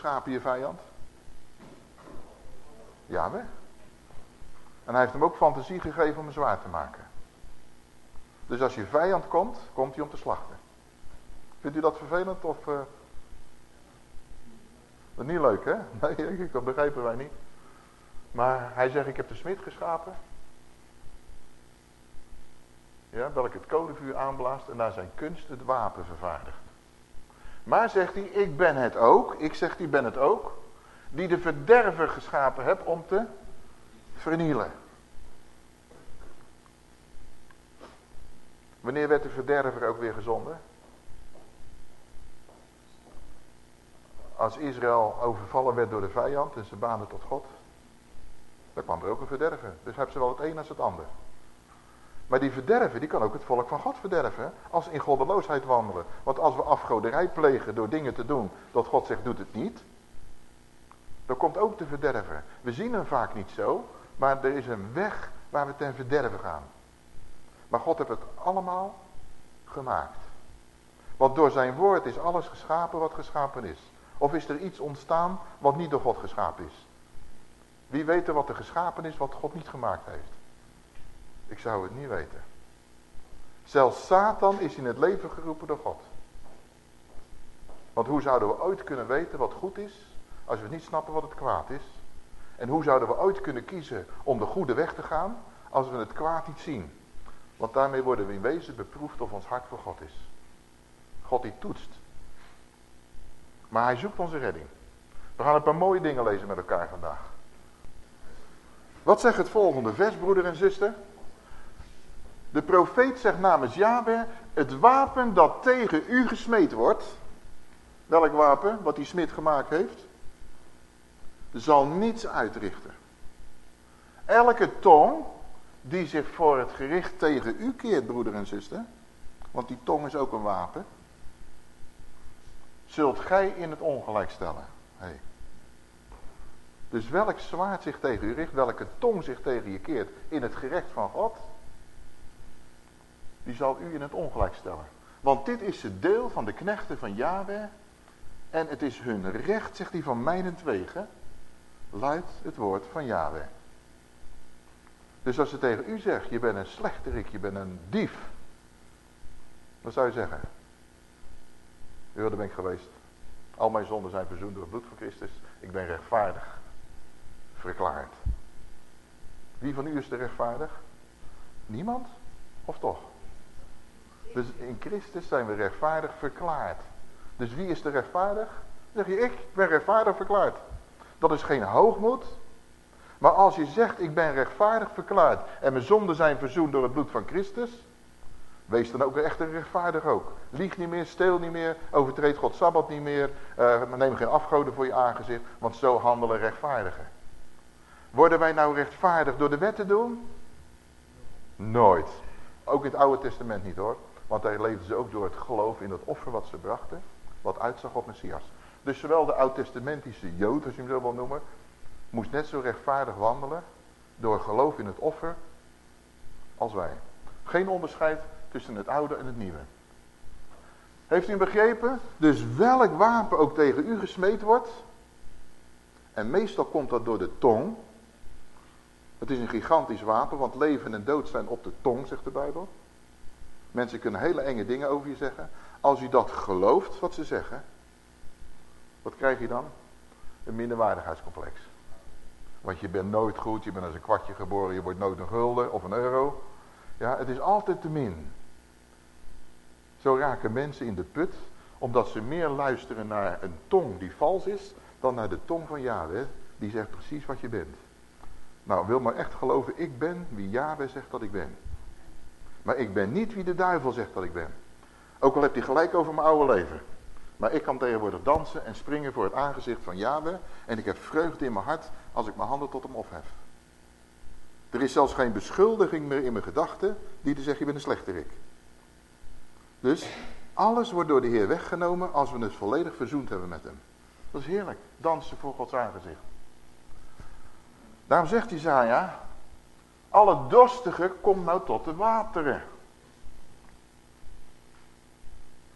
geschapen je vijand? Ja, we. En hij heeft hem ook fantasie gegeven om hem zwaar te maken. Dus als je vijand komt, komt hij om te slachten. Vindt u dat vervelend of... Uh... Dat niet leuk, hè? Nee, dat begrijpen wij niet. Maar hij zegt, ik heb de smid geschapen. Ja, welk het kolenvuur aanblaast en naar zijn kunst het wapen vervaardigt. Maar zegt hij, ik ben het ook, ik zeg, die ben het ook, die de verderver geschapen heb om te vernielen. Wanneer werd de verderver ook weer gezonden? Als Israël overvallen werd door de vijand en ze banen tot God, dan kwam er ook een verderver. Dus hebben ze wel het een als het ander. Maar die verderven, die kan ook het volk van God verderven. Als in goddeloosheid wandelen. Want als we afgoderij plegen door dingen te doen dat God zegt doet het niet. Dan komt ook de verderven. We zien hem vaak niet zo. Maar er is een weg waar we ten verderven gaan. Maar God heeft het allemaal gemaakt. Want door zijn woord is alles geschapen wat geschapen is. Of is er iets ontstaan wat niet door God geschapen is? Wie weet er wat er geschapen is wat God niet gemaakt heeft? Ik zou het niet weten. Zelfs Satan is in het leven geroepen door God. Want hoe zouden we ooit kunnen weten wat goed is, als we niet snappen wat het kwaad is? En hoe zouden we ooit kunnen kiezen om de goede weg te gaan, als we het kwaad niet zien? Want daarmee worden we in wezen beproefd of ons hart voor God is. God die toetst. Maar hij zoekt onze redding. We gaan een paar mooie dingen lezen met elkaar vandaag. Wat zegt het volgende vers, broeder en zuster? De profeet zegt namens Yahweh, het wapen dat tegen u gesmeed wordt. Welk wapen? Wat die smid gemaakt heeft. Zal niets uitrichten. Elke tong die zich voor het gericht tegen u keert, broeder en zuster. Want die tong is ook een wapen. Zult gij in het ongelijk stellen. Hey. Dus welk zwaard zich tegen u richt, welke tong zich tegen je keert in het gerecht van God die zal u in het ongelijk stellen. Want dit is het deel van de knechten van Yahweh. En het is hun recht, zegt hij, van mijnentwege. Luidt het woord van Yahweh. Dus als ze tegen u zegt, je bent een slechterik, je bent een dief. Wat zou je zeggen? U, ben ik geweest. Al mijn zonden zijn verzoend door het bloed van Christus. Ik ben rechtvaardig. Verklaard. Wie van u is er rechtvaardig? Niemand? Of toch? Dus in Christus zijn we rechtvaardig verklaard. Dus wie is er rechtvaardig? Zeg je, ik ben rechtvaardig verklaard. Dat is geen hoogmoed. Maar als je zegt, ik ben rechtvaardig verklaard. En mijn zonden zijn verzoend door het bloed van Christus. Wees dan ook echt een rechtvaardig ook. Lieg niet meer, steel niet meer, overtreed God Sabbat niet meer. Uh, neem geen afgoden voor je aangezicht. Want zo handelen rechtvaardigen. Worden wij nou rechtvaardig door de wet te doen? Nooit. Ook in het Oude Testament niet hoor. Want daar leefden ze ook door het geloof in het offer wat ze brachten. Wat uitzag op Messias. Dus zowel de oud-testamentische Jood, als je hem zo wil noemen. Moest net zo rechtvaardig wandelen. Door geloof in het offer. Als wij. Geen onderscheid tussen het oude en het nieuwe. Heeft u begrepen? Dus welk wapen ook tegen u gesmeed wordt. En meestal komt dat door de tong. Het is een gigantisch wapen, want leven en dood zijn op de tong, zegt de Bijbel. Mensen kunnen hele enge dingen over je zeggen. Als u dat gelooft wat ze zeggen, wat krijg je dan? Een minderwaardigheidscomplex. Want je bent nooit goed, je bent als een kwartje geboren, je wordt nooit een gulden of een euro. Ja, het is altijd te min. Zo raken mensen in de put, omdat ze meer luisteren naar een tong die vals is, dan naar de tong van Yahweh, die zegt precies wat je bent. Nou, wil maar echt geloven, ik ben wie Yahweh zegt dat ik ben. Maar ik ben niet wie de duivel zegt dat ik ben. Ook al heeft hij gelijk over mijn oude leven. Maar ik kan tegenwoordig dansen en springen voor het aangezicht van Yahweh. En ik heb vreugde in mijn hart als ik mijn handen tot hem ophef. Er is zelfs geen beschuldiging meer in mijn gedachten die te zeggen je bent een slechterik. Dus alles wordt door de Heer weggenomen als we het volledig verzoend hebben met hem. Dat is heerlijk. Dansen voor Gods aangezicht. Daarom zegt Isaiah, alle dorstige kom nou tot de wateren.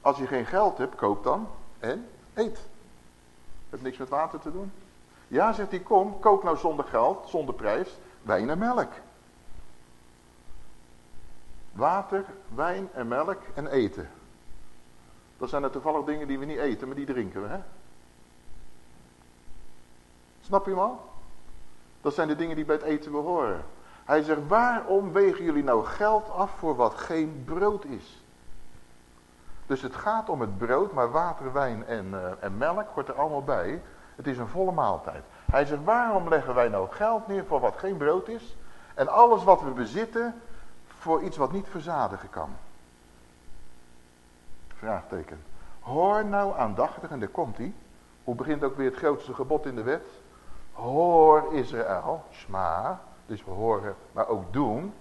Als je geen geld hebt, koop dan en eet. Heeft niks met water te doen. Ja, zegt hij, kom, koop nou zonder geld, zonder prijs, wijn en melk. Water, wijn en melk en eten. Dat zijn er toevallig dingen die we niet eten, maar die drinken we, hè? Snap je hem? Dat zijn de dingen die bij het eten behoren. Hij zegt, waarom wegen jullie nou geld af voor wat geen brood is? Dus het gaat om het brood, maar water, wijn en, uh, en melk hoort er allemaal bij. Het is een volle maaltijd. Hij zegt, waarom leggen wij nou geld neer voor wat geen brood is? En alles wat we bezitten voor iets wat niet verzadigen kan. Vraagteken. Hoor nou aandachtig, en daar komt hij. Hoe begint ook weer het grootste gebod in de wet? Hoor Israël, sma, dus we horen, maar ook doen.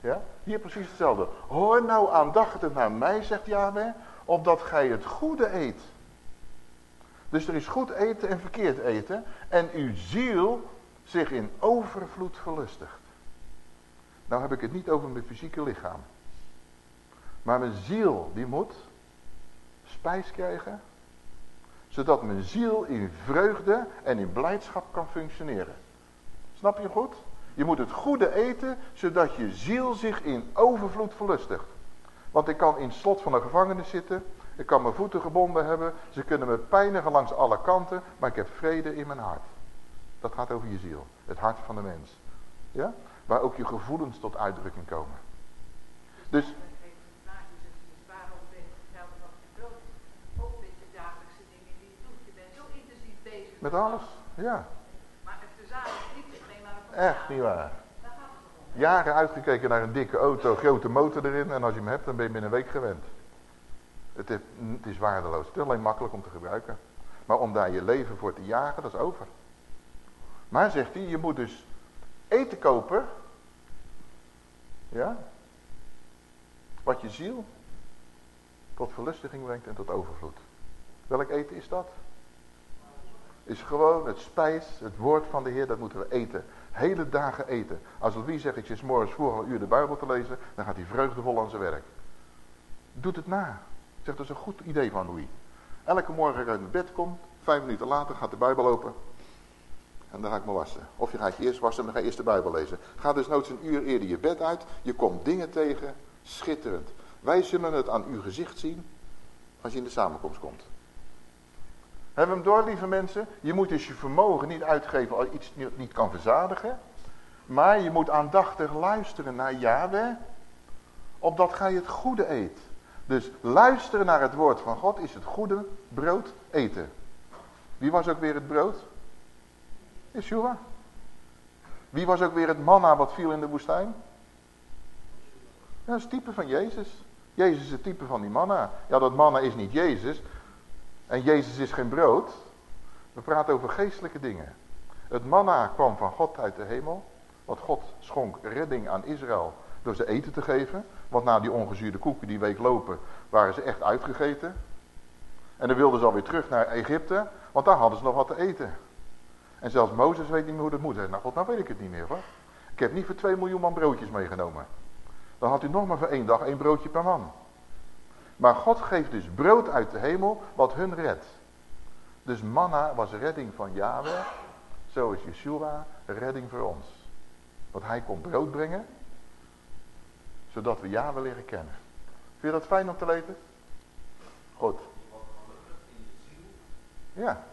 Ja, hier precies hetzelfde. Hoor nou aandachtig naar mij, zegt Yahweh, opdat gij het goede eet. Dus er is goed eten en verkeerd eten. En uw ziel zich in overvloed verlustigt. Nou heb ik het niet over mijn fysieke lichaam. Maar mijn ziel, die moet spijs krijgen. Zodat mijn ziel in vreugde en in blijdschap kan functioneren. Snap je goed? Je moet het goede eten, zodat je ziel zich in overvloed verlustigt. Want ik kan in het slot van een gevangenis zitten. Ik kan mijn voeten gebonden hebben. Ze kunnen me pijnigen langs alle kanten. Maar ik heb vrede in mijn hart. Dat gaat over je ziel. Het hart van de mens. Ja? Waar ook je gevoelens tot uitdrukking komen. Dus... Met alles, ja. Maar het niet alleen maar Echt niet waar. Jaren uitgekeken naar een dikke auto, grote motor erin. En als je hem hebt, dan ben je binnen een week gewend. Het is, is waardeloos. Het is alleen makkelijk om te gebruiken. Maar om daar je leven voor te jagen, dat is over. Maar zegt hij, je moet dus eten kopen. Ja. Wat je ziel tot verlustiging brengt en tot overvloed. Welk eten is dat? Is gewoon het spijs, het woord van de Heer, dat moeten we eten. Hele dagen eten. Als wie zegt, ik zit morgens voor een uur de Bijbel te lezen, dan gaat hij vreugdevol aan zijn werk. Doet het na. Zegt, dat is een goed idee van Louis. Elke morgen uit het bed komt, vijf minuten later gaat de Bijbel open. En dan ga ik me wassen. Of je gaat je eerst wassen en dan ga je eerst de Bijbel lezen. Ga dus nooit een uur eerder je bed uit. Je komt dingen tegen. Schitterend. Wij zullen het aan uw gezicht zien als je in de samenkomst komt. Hebben we hem door, lieve mensen? Je moet dus je vermogen niet uitgeven als iets niet kan verzadigen. Maar je moet aandachtig luisteren naar Yahweh. Opdat gij het goede eet. Dus luisteren naar het woord van God is het goede brood eten. Wie was ook weer het brood? Yeshua. Wie was ook weer het manna wat viel in de woestijn? dat is het type van Jezus. Jezus is het type van die manna. Ja, dat manna is niet Jezus. En Jezus is geen brood. We praten over geestelijke dingen. Het manna kwam van God uit de hemel. Want God schonk redding aan Israël door ze eten te geven. Want na die ongezuurde koeken die week lopen, waren ze echt uitgegeten. En dan wilden ze alweer terug naar Egypte, want daar hadden ze nog wat te eten. En zelfs Mozes weet niet meer hoe dat moet. Nou God, nou weet ik het niet meer hoor. Ik heb niet voor 2 miljoen man broodjes meegenomen. Dan had u nog maar voor één dag één broodje per man. Maar God geeft dus brood uit de hemel wat hun redt. Dus manna was redding van Yahweh. Zo is Yeshua redding voor ons. Want hij komt brood brengen. Zodat we Yahweh leren kennen. Vind je dat fijn om te lezen? Goed. Ja.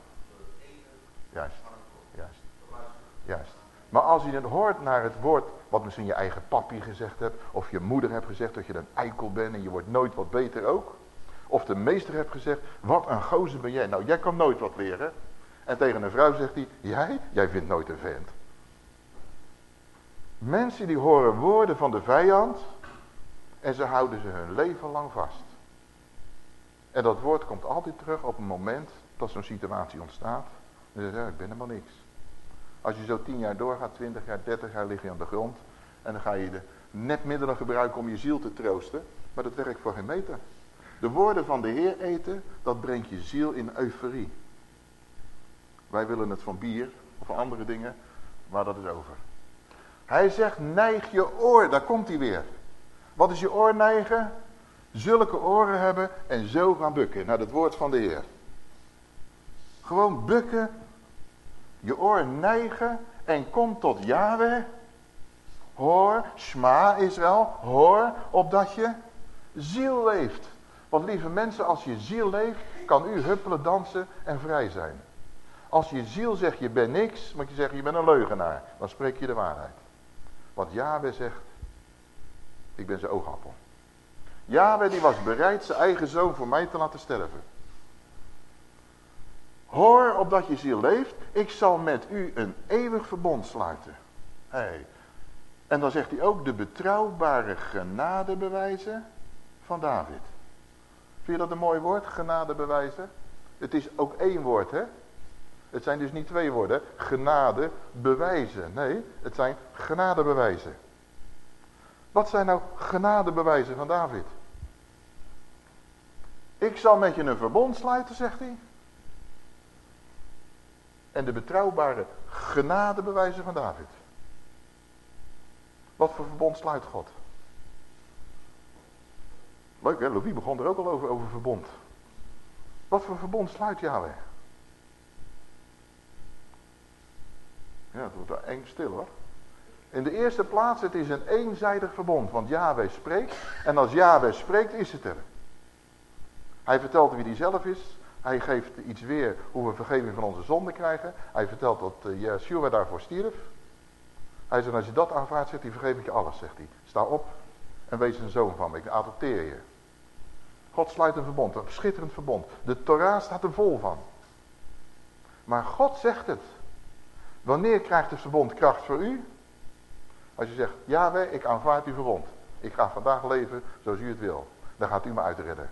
Juist. Juist. Juist. Maar als je het hoort naar het woord wat misschien je eigen papi gezegd hebt. Of je moeder hebt gezegd dat je een eikel bent en je wordt nooit wat beter ook. Of de meester hebt gezegd, wat een gozer ben jij. Nou, jij kan nooit wat leren. En tegen een vrouw zegt hij, jij? Jij vindt nooit een vent. Mensen die horen woorden van de vijand. En ze houden ze hun leven lang vast. En dat woord komt altijd terug op een moment dat zo'n situatie ontstaat. En ze zeggen, ik ben helemaal niks. Als je zo tien jaar doorgaat, twintig jaar, dertig jaar lig je aan de grond. En dan ga je de, netmiddelen gebruiken om je ziel te troosten. Maar dat werkt voor geen meter. De woorden van de Heer eten, dat brengt je ziel in euforie. Wij willen het van bier of andere dingen, maar dat is over. Hij zegt, neig je oor, daar komt hij weer. Wat is je oor neigen? Zulke oren hebben en zo gaan bukken naar het woord van de Heer. Gewoon bukken, je oor neigen en kom tot Yahweh. Hoor, Shma Israël, hoor opdat je ziel leeft. Want lieve mensen, als je ziel leeft, kan u huppelen, dansen en vrij zijn. Als je ziel zegt, je bent niks, moet je zeggen, je bent een leugenaar. Dan spreek je de waarheid. Want Yahweh zegt, ik ben zijn oogappel. Yahweh die was bereid zijn eigen zoon voor mij te laten sterven. Hoor opdat je ziel leeft, ik zal met u een eeuwig verbond sluiten. Hey. En dan zegt hij ook de betrouwbare genadebewijzen van David. Vind je dat een mooi woord, genadebewijzen? Het is ook één woord, hè? Het zijn dus niet twee woorden, genade bewijzen. Nee, het zijn genadebewijzen. Wat zijn nou genadebewijzen van David? Ik zal met je een verbond sluiten, zegt hij. En de betrouwbare genadebewijzen van David. Wat voor verbond sluit God? Leuk hè, Louis begon er ook al over, over verbond. Wat voor verbond sluit Yahweh? Ja, het wordt eng stil hoor. In de eerste plaats, het is een eenzijdig verbond. Want Yahweh spreekt. En als Yahweh spreekt, is het er. Hij vertelt wie hij zelf is. Hij geeft iets weer hoe we vergeving van onze zonden krijgen. Hij vertelt dat uh, Yeshua daarvoor stierf. Hij zegt, als je dat aanvaardt, zegt hij, vergeef ik je alles, zegt hij. Sta op en wees een zoon van me. Ik adopteer je. God sluit een verbond, een schitterend verbond. De Torah staat er vol van. Maar God zegt het. Wanneer krijgt het verbond kracht voor u? Als je zegt, Yahweh, ik aanvaard uw verbond. Ik ga vandaag leven zoals u het wil. Dan gaat u me uitredden.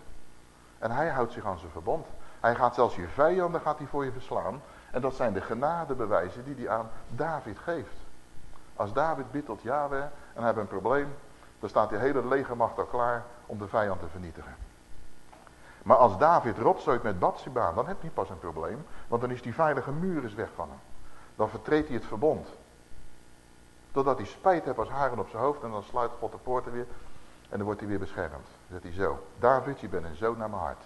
En hij houdt zich aan zijn verbond. Hij gaat zelfs je vijanden gaat hij voor je verslaan. En dat zijn de genadebewijzen die hij aan David geeft. Als David bidt tot Yahweh en hij heeft een probleem, dan staat die hele legermacht al klaar om de vijand te vernietigen. Maar als David rotzooit met Bathsheba, dan heeft hij pas een probleem, want dan is die veilige muur eens weg van hem. Dan vertreedt hij het verbond. Totdat hij spijt heeft als haren op zijn hoofd en dan sluit God de poorten weer en dan wordt hij weer beschermd. Dan zegt hij zo, David, je bent een zoon naar mijn hart.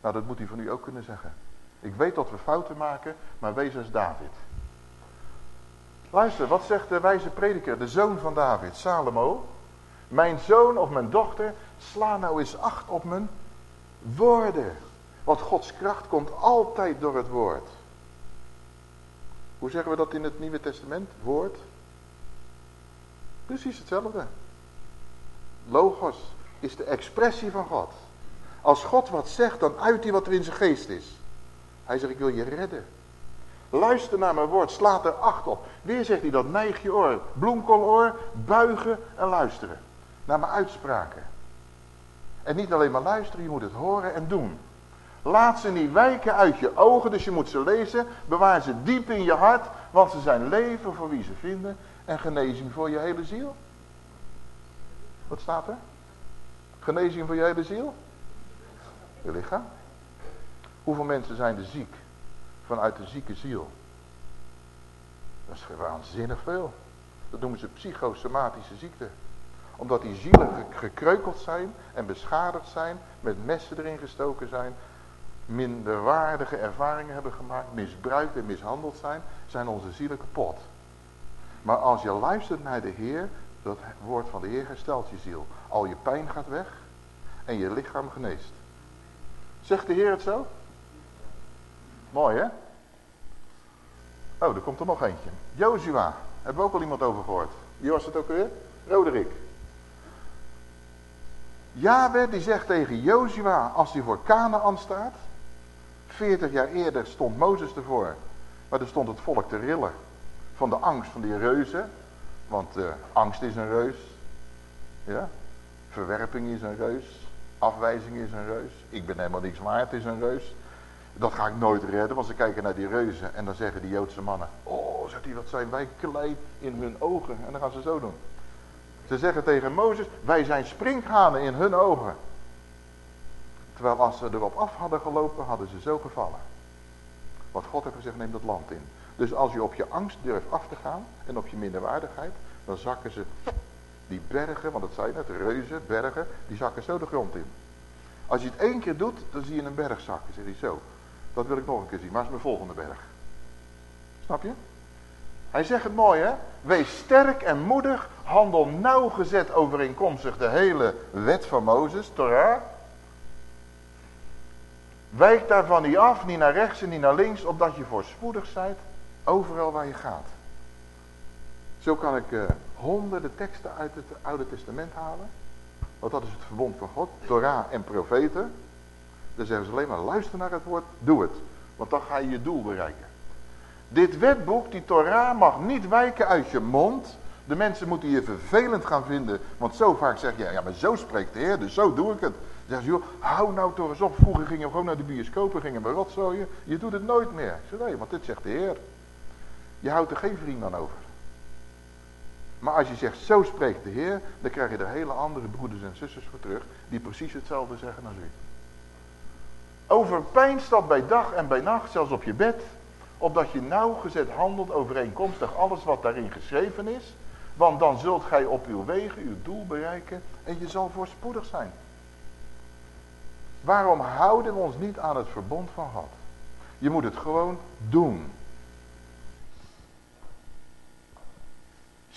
Nou, dat moet hij van u ook kunnen zeggen. Ik weet dat we fouten maken, maar wees als David. Luister, wat zegt de wijze prediker, de zoon van David, Salomo? Mijn zoon of mijn dochter, sla nou eens acht op mijn woorden. Want Gods kracht komt altijd door het woord. Hoe zeggen we dat in het Nieuwe Testament? Woord. Precies hetzelfde. Logos is de expressie van God. Als God wat zegt, dan uit hij wat er in zijn geest is. Hij zegt, ik wil je redden. Luister naar mijn woord, slaat er acht op. Weer zegt hij dat, neig je oor, bloemkoloor, buigen en luisteren. Naar mijn uitspraken. En niet alleen maar luisteren, je moet het horen en doen. Laat ze niet wijken uit je ogen, dus je moet ze lezen. Bewaar ze diep in je hart, want ze zijn leven voor wie ze vinden en genezing voor je hele ziel. Wat staat er? Genezing voor je hele ziel? Je lichaam. Hoeveel mensen zijn er ziek vanuit de zieke ziel? Dat is waanzinnig veel. Dat noemen ze psychosomatische ziekte. Omdat die zielen gekreukeld zijn en beschadigd zijn, met messen erin gestoken zijn, minderwaardige ervaringen hebben gemaakt, misbruikt en mishandeld zijn, zijn onze zielen kapot. Maar als je luistert naar de Heer, dat woord van de Heer herstelt je ziel. Al je pijn gaat weg en je lichaam geneest. Zegt de Heer het zo? Mooi hè? Oh, er komt er nog eentje. Jozua, hebben we ook al iemand over gehoord. Wie was het ook weer? Roderick. Yahweh die zegt tegen Jozua als hij voor Canaan staat. 40 jaar eerder stond Mozes ervoor. Maar er stond het volk te rillen. Van de angst van die reuzen. Want uh, angst is een reus. Ja? Verwerping is een reus. Afwijzing is een reus. Ik ben helemaal niks waard is een reus. Dat ga ik nooit redden, want ze kijken naar die reuzen en dan zeggen die Joodse mannen... Oh, zegt hij, wat zijn wij klein in hun ogen. En dan gaan ze zo doen. Ze zeggen tegen Mozes, wij zijn sprinkhanen in hun ogen. Terwijl als ze erop af hadden gelopen, hadden ze zo gevallen. Wat God heeft gezegd, neem dat land in. Dus als je op je angst durft af te gaan en op je minderwaardigheid, dan zakken ze die bergen, want dat zijn het, reuzen, bergen, die zakken zo de grond in. Als je het één keer doet, dan zie je een berg zakken. Zeg je zo, dat wil ik nog een keer zien. Maar is mijn volgende berg. Snap je? Hij zegt het mooi hè. Wees sterk en moedig. Handel nauwgezet overeenkomstig de hele wet van Mozes, Torah. Wijk daarvan niet af, niet naar rechts en niet naar links, opdat je voorspoedig zijt overal waar je gaat. Zo kan ik uh, honderden teksten uit het Oude Testament halen. Want dat is het verbond van God, Torah en profeten. Dan zeggen ze alleen maar luister naar het woord, doe het. Want dan ga je je doel bereiken. Dit wetboek, die Torah, mag niet wijken uit je mond. De mensen moeten je vervelend gaan vinden. Want zo vaak zeg je, ja maar zo spreekt de Heer, dus zo doe ik het. Dan zeggen ze, joh, hou nou toch eens op. Vroeger gingen we gewoon naar de bioscopen, gingen we rotzooien. Je doet het nooit meer. Ik zeg, nee, want dit zegt de Heer. Je houdt er geen vriend aan over. Maar als je zegt, zo spreekt de Heer, dan krijg je er hele andere broeders en zusters voor terug, die precies hetzelfde zeggen als u. Overpijnst dat bij dag en bij nacht, zelfs op je bed, opdat je nauwgezet handelt overeenkomstig alles wat daarin geschreven is, want dan zult gij op uw wegen uw doel bereiken en je zal voorspoedig zijn. Waarom houden we ons niet aan het verbond van God? Je moet het gewoon doen.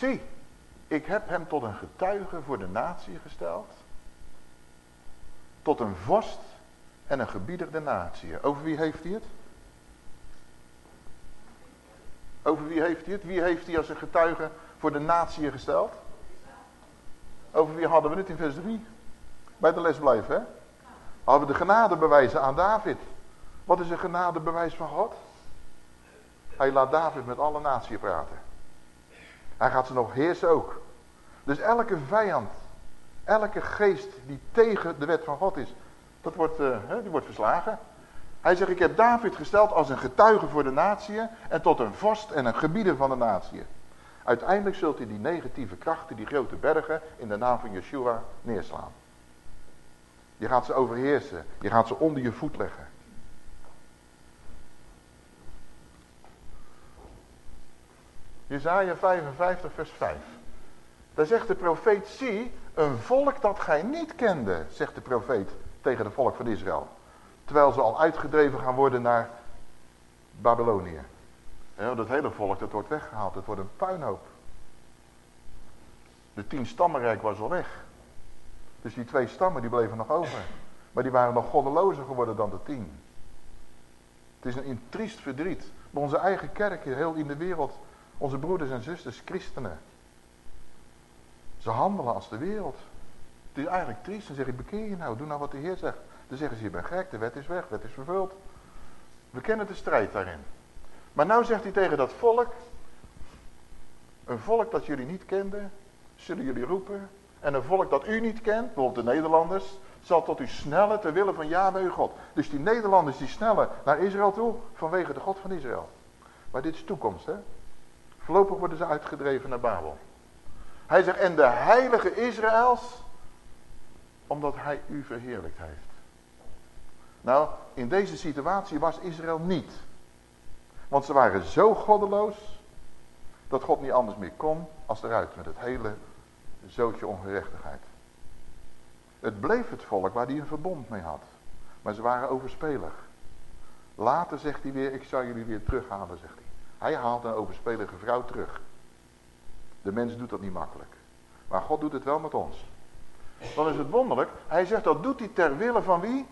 Zie, ik heb hem tot een getuige voor de natie gesteld. Tot een vorst en een gebieder de natie. Over wie heeft hij het? Over wie heeft hij het? Wie heeft hij als een getuige voor de natie gesteld? Over wie hadden we het in vers 3? Bij de les blijven, hè? Hadden we de genadebewijzen aan David. Wat is een genadebewijs van God? Hij laat David met alle natie praten. Hij gaat ze nog heersen ook. Dus elke vijand, elke geest die tegen de wet van God is, dat wordt, uh, die wordt verslagen. Hij zegt, ik heb David gesteld als een getuige voor de natie en tot een vorst en een gebieder van de natie. Uiteindelijk zult hij die negatieve krachten, die grote bergen, in de naam van Yeshua neerslaan. Je gaat ze overheersen, je gaat ze onder je voet leggen. Jezaja 55 vers 5. Daar zegt de profeet, zie, een volk dat gij niet kende, zegt de profeet tegen het volk van Israël. Terwijl ze al uitgedreven gaan worden naar Babylonië. Ja, dat hele volk dat wordt weggehaald, het wordt een puinhoop. De tien stammenrijk was al weg. Dus die twee stammen die bleven nog over. Maar die waren nog goddelozer geworden dan de tien. Het is een, een triest verdriet. Bij onze eigen kerk heel in de wereld onze broeders en zusters, christenen. Ze handelen als de wereld. Het is eigenlijk triest. Dan zeg ik, bekeer je nou, doe nou wat de Heer zegt. Dan zeggen ze, je bent gek, de wet is weg, de wet is vervuld. We kennen de strijd daarin. Maar nou zegt hij tegen dat volk, een volk dat jullie niet kenden, zullen jullie roepen. En een volk dat u niet kent, bijvoorbeeld de Nederlanders, zal tot u snellen ter wille van Yahweh uw God. Dus die Nederlanders die snellen naar Israël toe, vanwege de God van Israël. Maar dit is toekomst, hè. Voorlopig worden ze uitgedreven naar Babel. Hij zegt, en de heilige Israëls, omdat hij u verheerlijkt heeft. Nou, in deze situatie was Israël niet. Want ze waren zo goddeloos, dat God niet anders meer kon als eruit met het hele zootje ongerechtigheid. Het bleef het volk waar hij een verbond mee had. Maar ze waren overspelig. Later zegt hij weer, ik zal jullie weer terughalen, zegt hij. Hij haalt een overspelige vrouw terug. De mens doet dat niet makkelijk. Maar God doet het wel met ons. Dan is het wonderlijk. Hij zegt dat doet hij ter wille van wie?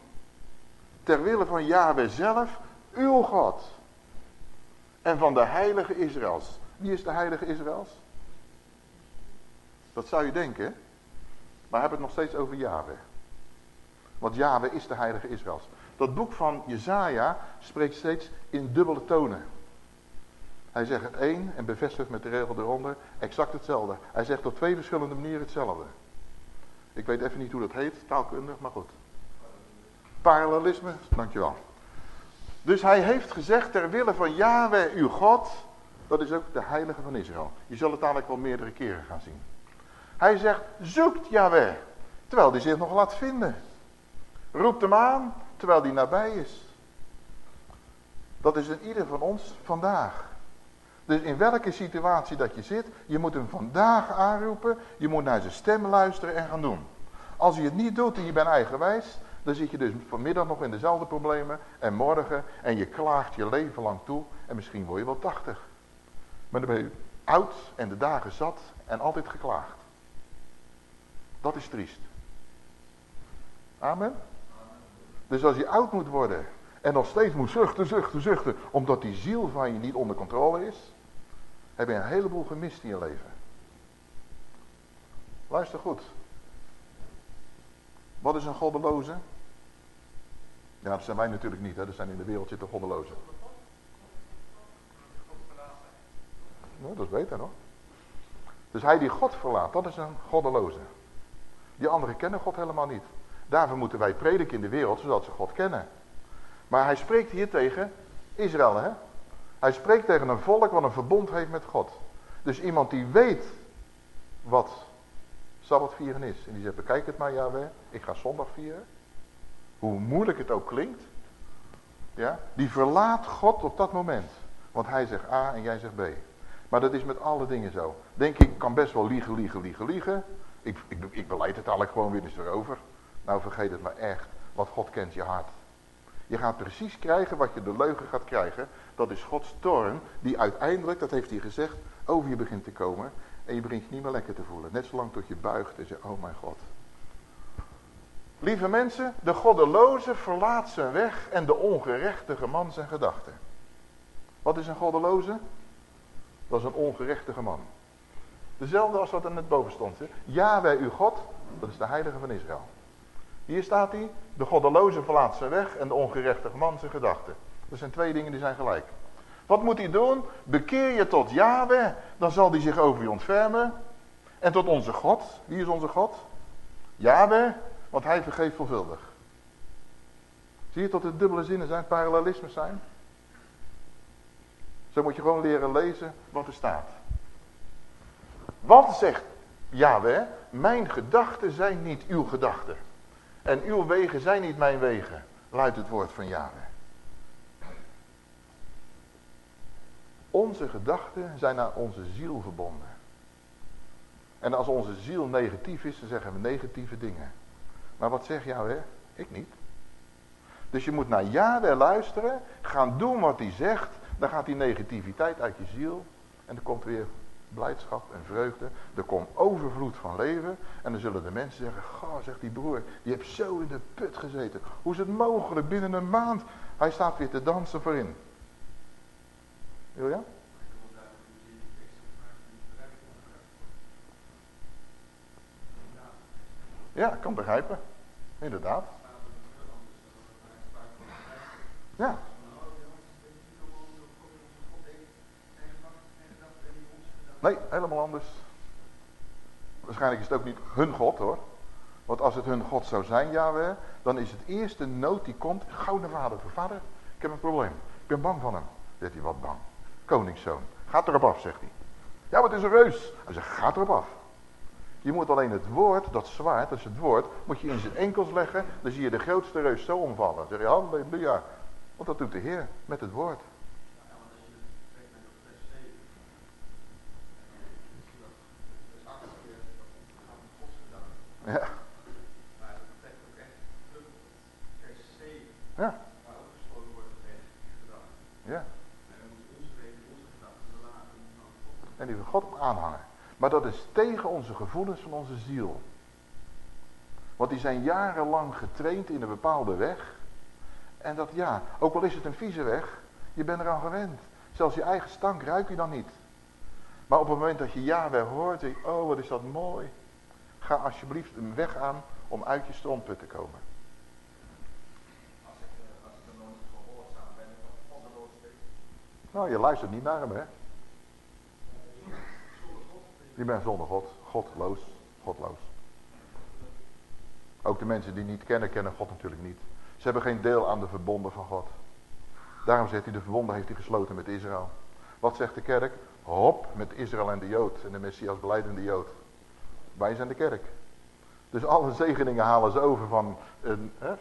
Ter wille van Yahweh zelf, uw God. En van de heilige Israëls. Wie is de heilige Israëls? Dat zou je denken. Maar heb het nog steeds over Yahweh. Want Yahweh is de heilige Israëls. Dat boek van Jezaja spreekt steeds in dubbele tonen. Hij zegt het één en bevestigt met de regel eronder exact hetzelfde. Hij zegt op twee verschillende manieren hetzelfde. Ik weet even niet hoe dat heet, taalkundig, maar goed. Parallelisme, dankjewel. Dus hij heeft gezegd ter wille van Yahweh uw God, dat is ook de heilige van Israël. Je zal het dadelijk wel meerdere keren gaan zien. Hij zegt, zoekt Yahweh. Terwijl hij zich nog laat vinden. Roept hem aan, terwijl hij nabij is. Dat is in ieder van ons vandaag. Dus in welke situatie dat je zit, je moet hem vandaag aanroepen. Je moet naar zijn stem luisteren en gaan doen. Als je het niet doet en je bent eigenwijs, dan zit je dus vanmiddag nog in dezelfde problemen en morgen. En je klaagt je leven lang toe en misschien word je wel tachtig. Maar dan ben je oud en de dagen zat en altijd geklaagd. Dat is triest. Amen. Dus als je oud moet worden en nog steeds moet zuchten, zuchten, zuchten, omdat die ziel van je niet onder controle is, heb je een heleboel gemist in je leven. Luister goed. Wat is een goddeloze? Ja, dat zijn wij natuurlijk niet, hè. dat zijn in de wereld zitten goddelozen. Nou, dat is beter hoor. Dus hij die God verlaat, dat is een goddeloze. Die anderen kennen God helemaal niet. Daarvoor moeten wij prediken in de wereld, zodat ze God kennen. Maar hij spreekt hier tegen Israël, hè. Hij spreekt tegen een volk wat een verbond heeft met God. Dus iemand die weet wat Sabbat vieren is. En die zegt, bekijk het maar Yahweh, ik ga zondag vieren. Hoe moeilijk het ook klinkt. Ja, die verlaat God op dat moment. Want hij zegt A en jij zegt B. Maar dat is met alle dingen zo. Denk ik, kan best wel liegen, liegen, liegen, liegen. Ik, ik, ik beleid het eigenlijk gewoon weer eens erover. Nou vergeet het maar echt, want God kent je hart. Je gaat precies krijgen wat je de leugen gaat krijgen. Dat is Gods toorn die uiteindelijk, dat heeft hij gezegd, over je begint te komen. En je begint je niet meer lekker te voelen. Net zolang tot je buigt en zegt, oh mijn God. Lieve mensen, de goddeloze verlaat zijn weg en de ongerechtige man zijn gedachten. Wat is een goddeloze? Dat is een ongerechtige man. Dezelfde als wat er net boven stond. Hè? Yahweh uw God, dat is de heilige van Israël. Hier staat hij, de goddeloze verlaat zijn weg en de ongerechtige man zijn gedachten. Dat zijn twee dingen die zijn gelijk. Wat moet hij doen? Bekeer je tot Yahweh, dan zal hij zich over je ontfermen. En tot onze God. Wie is onze God? Yahweh, want hij vergeeft veelvuldig. Zie je tot het dubbele zinnen zijn, parallelismes zijn? Zo moet je gewoon leren lezen wat er staat. Wat zegt Yahweh? Mijn gedachten zijn niet uw gedachten. En uw wegen zijn niet mijn wegen. Luidt het woord van Yahweh. Onze gedachten zijn naar onze ziel verbonden. En als onze ziel negatief is, dan zeggen we negatieve dingen. Maar wat zegt Yahweh? Ik niet. Dus je moet naar Yahweh luisteren, gaan doen wat hij zegt. Dan gaat die negativiteit uit je ziel. En er komt weer blijdschap en vreugde. Er komt overvloed van leven. En dan zullen de mensen zeggen, goh, zegt die broer, die heeft zo in de put gezeten. Hoe is het mogelijk binnen een maand? Hij staat weer te dansen voorin. Ja, ik kan begrijpen. Inderdaad. Ja. Nee, helemaal anders. Waarschijnlijk is het ook niet hun God hoor. Want als het hun God zou zijn, Yahweh, dan is het eerste nood die komt, naar vader Vader, ik heb een probleem. Ik ben bang van hem. Zegt hij, wat bang? Koningszoon. Gaat erop af, zegt hij. Ja, wat is een reus? Hij zegt, gaat erop af. Je moet alleen het woord, dat zwaard, dat is het woord, moet je in zijn enkels leggen. Dan zie je de grootste reus zo omvallen. Dan zeg je, halleluja. Want dat doet de Heer met het woord. Ja. Ja. En die van God aanhangen. Maar dat is tegen onze gevoelens van onze ziel. Want die zijn jarenlang getraind in een bepaalde weg. En dat ja, ook al is het een vieze weg, je bent eraan gewend. Zelfs je eigen stank ruik je dan niet. Maar op het moment dat je ja weer hoort, denk je, oh wat is dat mooi. Ga alsjeblieft een weg aan om uit je stromput te komen. Nou, je luistert niet naar hem, hè? Je bent zonder God. Godloos. Godloos. Ook de mensen die niet kennen, kennen God natuurlijk niet. Ze hebben geen deel aan de verbonden van God. Daarom zegt hij, de verbonden heeft hij gesloten met Israël. Wat zegt de kerk? Hop met Israël en de Jood en de Messias beleidende Jood. Wij zijn de kerk. Dus alle zegeningen halen ze over van,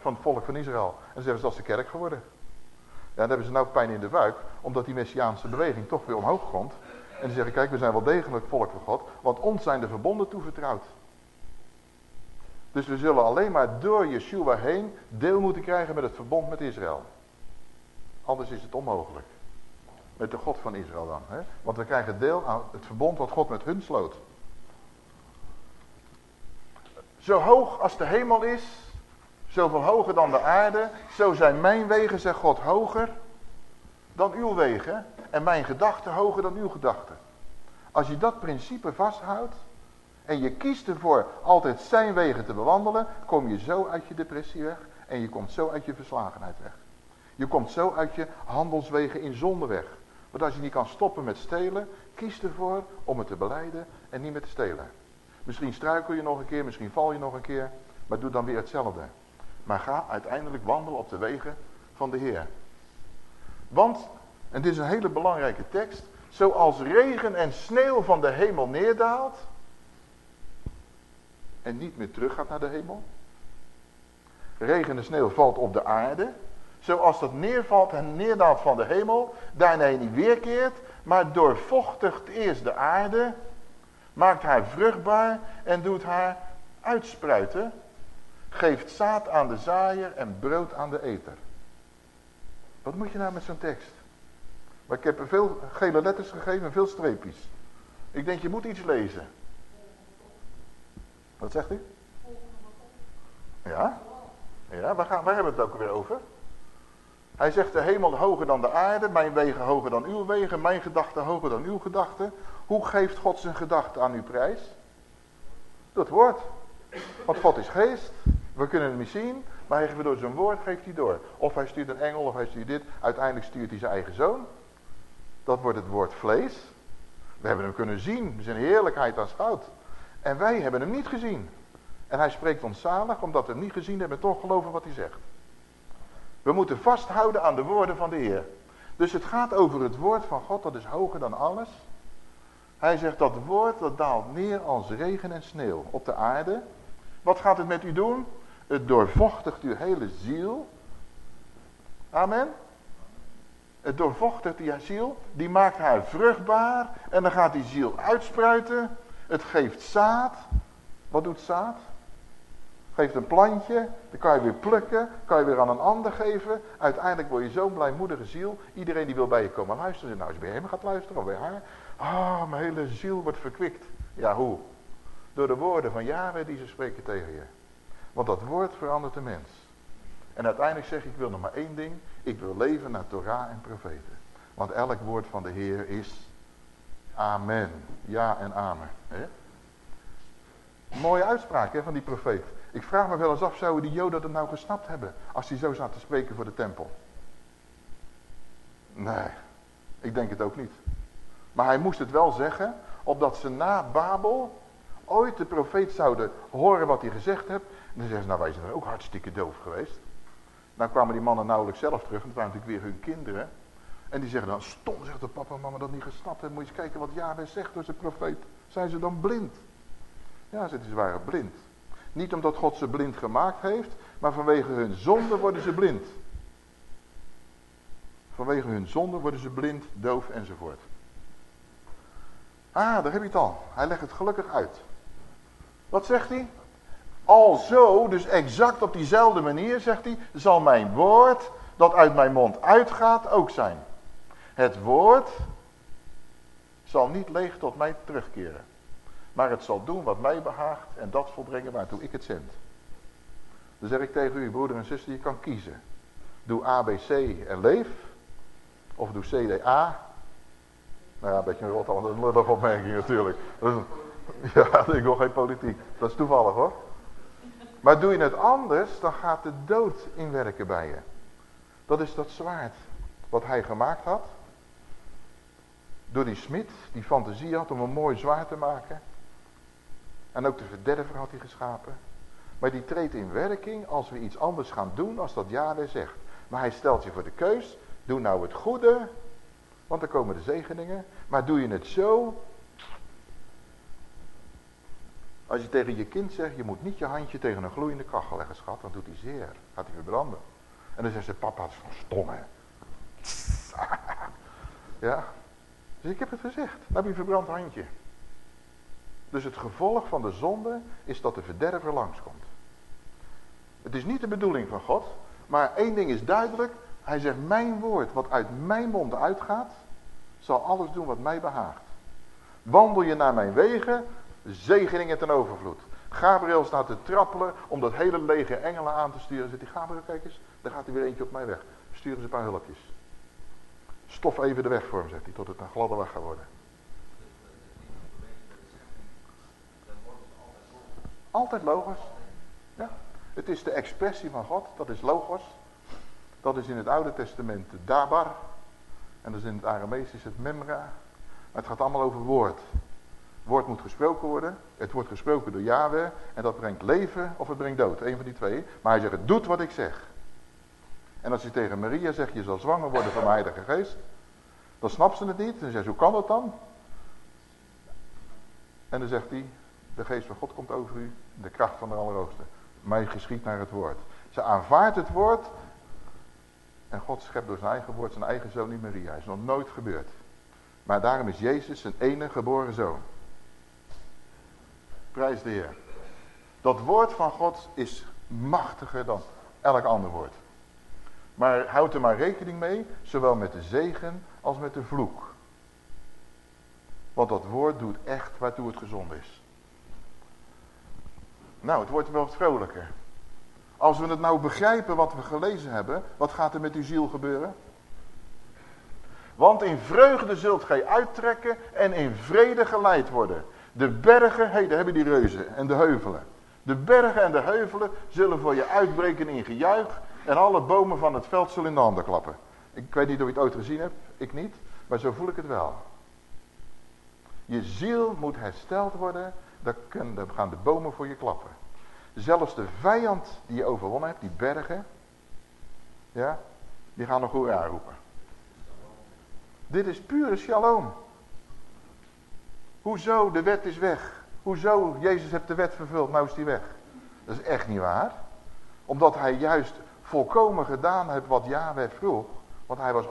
van het volk van Israël. En zeggen ze, dat is de kerk geworden. Ja, dan hebben ze nou pijn in de buik, omdat die Messiaanse beweging toch weer omhoog komt. En ze zeggen, kijk, we zijn wel degelijk volk van God, want ons zijn de verbonden toevertrouwd. Dus we zullen alleen maar door Yeshua heen deel moeten krijgen met het verbond met Israël. Anders is het onmogelijk. Met de God van Israël dan. Hè? Want we krijgen deel aan het verbond wat God met hun sloot. Zo hoog als de hemel is, zoveel hoger dan de aarde, zo zijn mijn wegen, zegt God, hoger dan uw wegen. En mijn gedachten hoger dan uw gedachten. Als je dat principe vasthoudt, en je kiest ervoor altijd zijn wegen te bewandelen, kom je zo uit je depressie weg en je komt zo uit je verslagenheid weg. Je komt zo uit je handelswegen in zonde weg. Want als je niet kan stoppen met stelen, kies ervoor om het te beleiden en niet meer te stelen. Misschien struikel je nog een keer, misschien val je nog een keer, maar doe dan weer hetzelfde. Maar ga uiteindelijk wandelen op de wegen van de Heer. Want, en dit is een hele belangrijke tekst, zoals regen en sneeuw van de hemel neerdaalt, en niet meer terug gaat naar de hemel. Regen en sneeuw valt op de aarde. Zoals dat neervalt en neerdaalt van de hemel. Daarna niet weerkeert. Maar doorvochtigt eerst de aarde. Maakt haar vruchtbaar en doet haar uitspruiten. Geeft zaad aan de zaaier en brood aan de eter. Wat moet je nou met zo'n tekst? Maar ik heb veel gele letters gegeven en veel streepjes. Ik denk je moet iets lezen. Wat zegt u? Ja? Ja, waar, gaan, waar hebben we het ook weer over? Hij zegt de hemel hoger dan de aarde, mijn wegen hoger dan uw wegen, mijn gedachten hoger dan uw gedachten. Hoe geeft God zijn gedachten aan uw prijs? Het woord. Want God is geest, we kunnen hem niet zien, maar hij, door zijn woord geeft hij door. Of hij stuurt een engel, of hij stuurt dit, uiteindelijk stuurt hij zijn eigen zoon. Dat wordt het woord vlees. We hebben hem kunnen zien, zijn heerlijkheid aanschouwd. En wij hebben hem niet gezien. En hij spreekt ons zalig, omdat we hem niet gezien hebben, toch geloven wat hij zegt. We moeten vasthouden aan de woorden van de Heer. Dus het gaat over het woord van God, dat is hoger dan alles. Hij zegt dat woord, dat daalt neer als regen en sneeuw op de aarde. Wat gaat het met u doen? Het doorvochtigt uw hele ziel. Amen. Het doorvochtigt die ziel, die maakt haar vruchtbaar en dan gaat die ziel uitspruiten het geeft zaad. Wat doet zaad? Geeft een plantje, dan kan je weer plukken, kan je weer aan een ander geven. Uiteindelijk word je zo'n blijmoedige ziel. Iedereen die wil bij je komen luisteren, nou als je bij hem gaat luisteren of bij haar. Ah, mijn hele ziel wordt verkwikt. Ja, hoe? Door de woorden van Jaren die ze spreken tegen je. Want dat woord verandert de mens. En uiteindelijk zeg ik, ik wil nog maar één ding. Ik wil leven naar Torah en profeten. Want elk woord van de Heer is Amen. Ja en amen. Mooie uitspraak van die profeet. Ik vraag me wel eens af, zouden die joden dat nou gesnapt hebben? Als hij zo zat te spreken voor de tempel. Nee, ik denk het ook niet. Maar hij moest het wel zeggen, opdat ze na Babel ooit de profeet zouden horen wat hij gezegd heeft. En dan zeggen ze, nou wij zijn ook hartstikke doof geweest. Dan kwamen die mannen nauwelijks zelf terug, en het waren natuurlijk weer hun kinderen. En die zeggen dan, stom zegt de papa en mama dat niet gesnapt hebben. Moet je eens kijken wat Yahweh zegt door zijn profeet. Zijn ze dan blind? Ja, ze waren blind. Niet omdat God ze blind gemaakt heeft, maar vanwege hun zonde worden ze blind. Vanwege hun zonde worden ze blind, doof enzovoort. Ah, daar heb je het al. Hij legt het gelukkig uit. Wat zegt hij? Alzo, dus exact op diezelfde manier, zegt hij, zal mijn woord dat uit mijn mond uitgaat ook zijn. Het woord zal niet leeg tot mij terugkeren. Maar het zal doen wat mij behaagt en dat volbrengen waartoe ik het zend. Dan zeg ik tegen u, broeder en zuster, je kan kiezen. Doe A, B, C en leef. Of doe C, D, A. Nou ja, een beetje een rot, een lullige opmerking natuurlijk. ja, ik wil geen politiek. Dat is toevallig hoor. Maar doe je het anders, dan gaat de dood inwerken bij je. Dat is dat zwaard wat hij gemaakt had door die smid die fantasie had om een mooi zwaard te maken. En ook de verderver had hij geschapen. Maar die treedt in werking als we iets anders gaan doen als dat Yahweh zegt. Maar hij stelt je voor de keus. Doe nou het goede. Want dan komen de zegeningen. Maar doe je het zo. Als je tegen je kind zegt, je moet niet je handje tegen een gloeiende kachel leggen, schat, dan doet hij zeer. Gaat hij verbranden. En dan zegt ze, papa, dat is van stom, hè. ja. Dus ik heb het gezegd. Dan heb je een verbrand handje. Dus het gevolg van de zonde is dat de verderver langskomt. Het is niet de bedoeling van God. Maar één ding is duidelijk. Hij zegt, mijn woord wat uit mijn mond uitgaat, zal alles doen wat mij behaagt. Wandel je naar mijn wegen, zegeningen ten overvloed. Gabriel staat te trappelen om dat hele leger engelen aan te sturen. Zegt hij, Gabriel, kijk eens, daar gaat hij weer eentje op mij weg. Sturen ze een paar hulpjes. Stof even de weg voor hem, zegt hij, tot het een gladde weg gaat worden. Altijd logos. Ja. Het is de expressie van God, dat is logos. Dat is in het Oude Testament de dabar. En dat is in het Aramees is het memra. Maar het gaat allemaal over woord. Woord moet gesproken worden. Het wordt gesproken door Yahweh. En dat brengt leven of het brengt dood. Een van die twee. Maar hij zegt, het doet wat ik zeg. En als je tegen Maria zegt, je zal zwanger worden van mijn heilige geest. Dan snapt ze het niet. En zegt hoe kan dat dan? En dan zegt hij, de geest van God komt over u. De kracht van de Allerhoogste. Mij geschiet naar het woord. Ze aanvaardt het woord. En God schept door zijn eigen woord zijn eigen zoon in Maria. Is nog nooit gebeurd. Maar daarom is Jezus zijn enige geboren zoon. Prijs de Heer. Dat woord van God is machtiger dan elk ander woord. Maar houd er maar rekening mee, zowel met de zegen als met de vloek. Want dat woord doet echt waartoe het gezond is. Nou, het wordt wel wat vrolijker. Als we het nou begrijpen wat we gelezen hebben, wat gaat er met uw ziel gebeuren? Want in vreugde zult gij uittrekken en in vrede geleid worden. De bergen, hey, daar hebben die reuzen en de heuvelen. De bergen en de heuvelen zullen voor je uitbreken in gejuich. En alle bomen van het veld zullen in de handen klappen. Ik weet niet of je het ooit gezien hebt, ik niet. Maar zo voel ik het wel. Je ziel moet hersteld worden. Dan gaan de bomen voor je klappen. Zelfs de vijand die je overwonnen hebt, die bergen. Ja, die gaan nog hoera roepen. Dit is pure shalom. Hoezo, de wet is weg. Hoezo, Jezus heeft de wet vervuld, nou is die weg. Dat is echt niet waar. Omdat hij juist volkomen gedaan heeft wat Yahweh vroeg. Want hij was 100%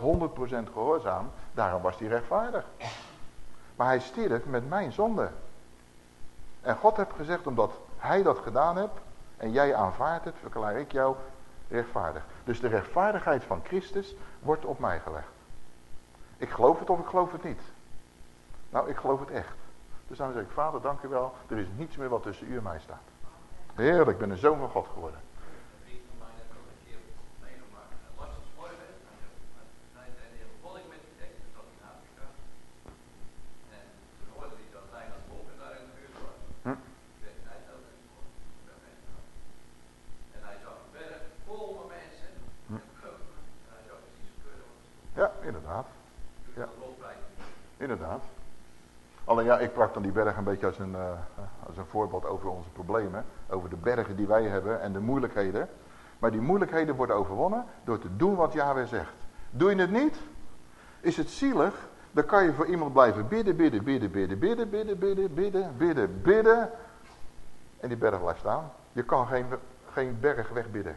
gehoorzaam, daarom was hij rechtvaardig. Maar hij stierf met mijn zonde. En God heeft gezegd, omdat hij dat gedaan heeft en jij aanvaardt het, verklaar ik jou rechtvaardig. Dus de rechtvaardigheid van Christus wordt op mij gelegd. Ik geloof het of ik geloof het niet. Nou, ik geloof het echt. Dus dan zeg ik, vader, dank u wel. Er is niets meer wat tussen u en mij staat. Heerlijk, ik ben een zoon van God geworden. Inderdaad. Ja, ik pak dan die berg een beetje als een, uh, als een voorbeeld over onze problemen. Over de bergen die wij hebben en de moeilijkheden. Maar die moeilijkheden worden overwonnen door te doen wat Yahweh zegt. Doe je het niet, is het zielig. Dan kan je voor iemand blijven bidden, bidden, bidden, bidden, bidden, bidden, bidden, bidden, bidden, bidden. En die berg blijft staan. Je kan geen, geen berg wegbidden.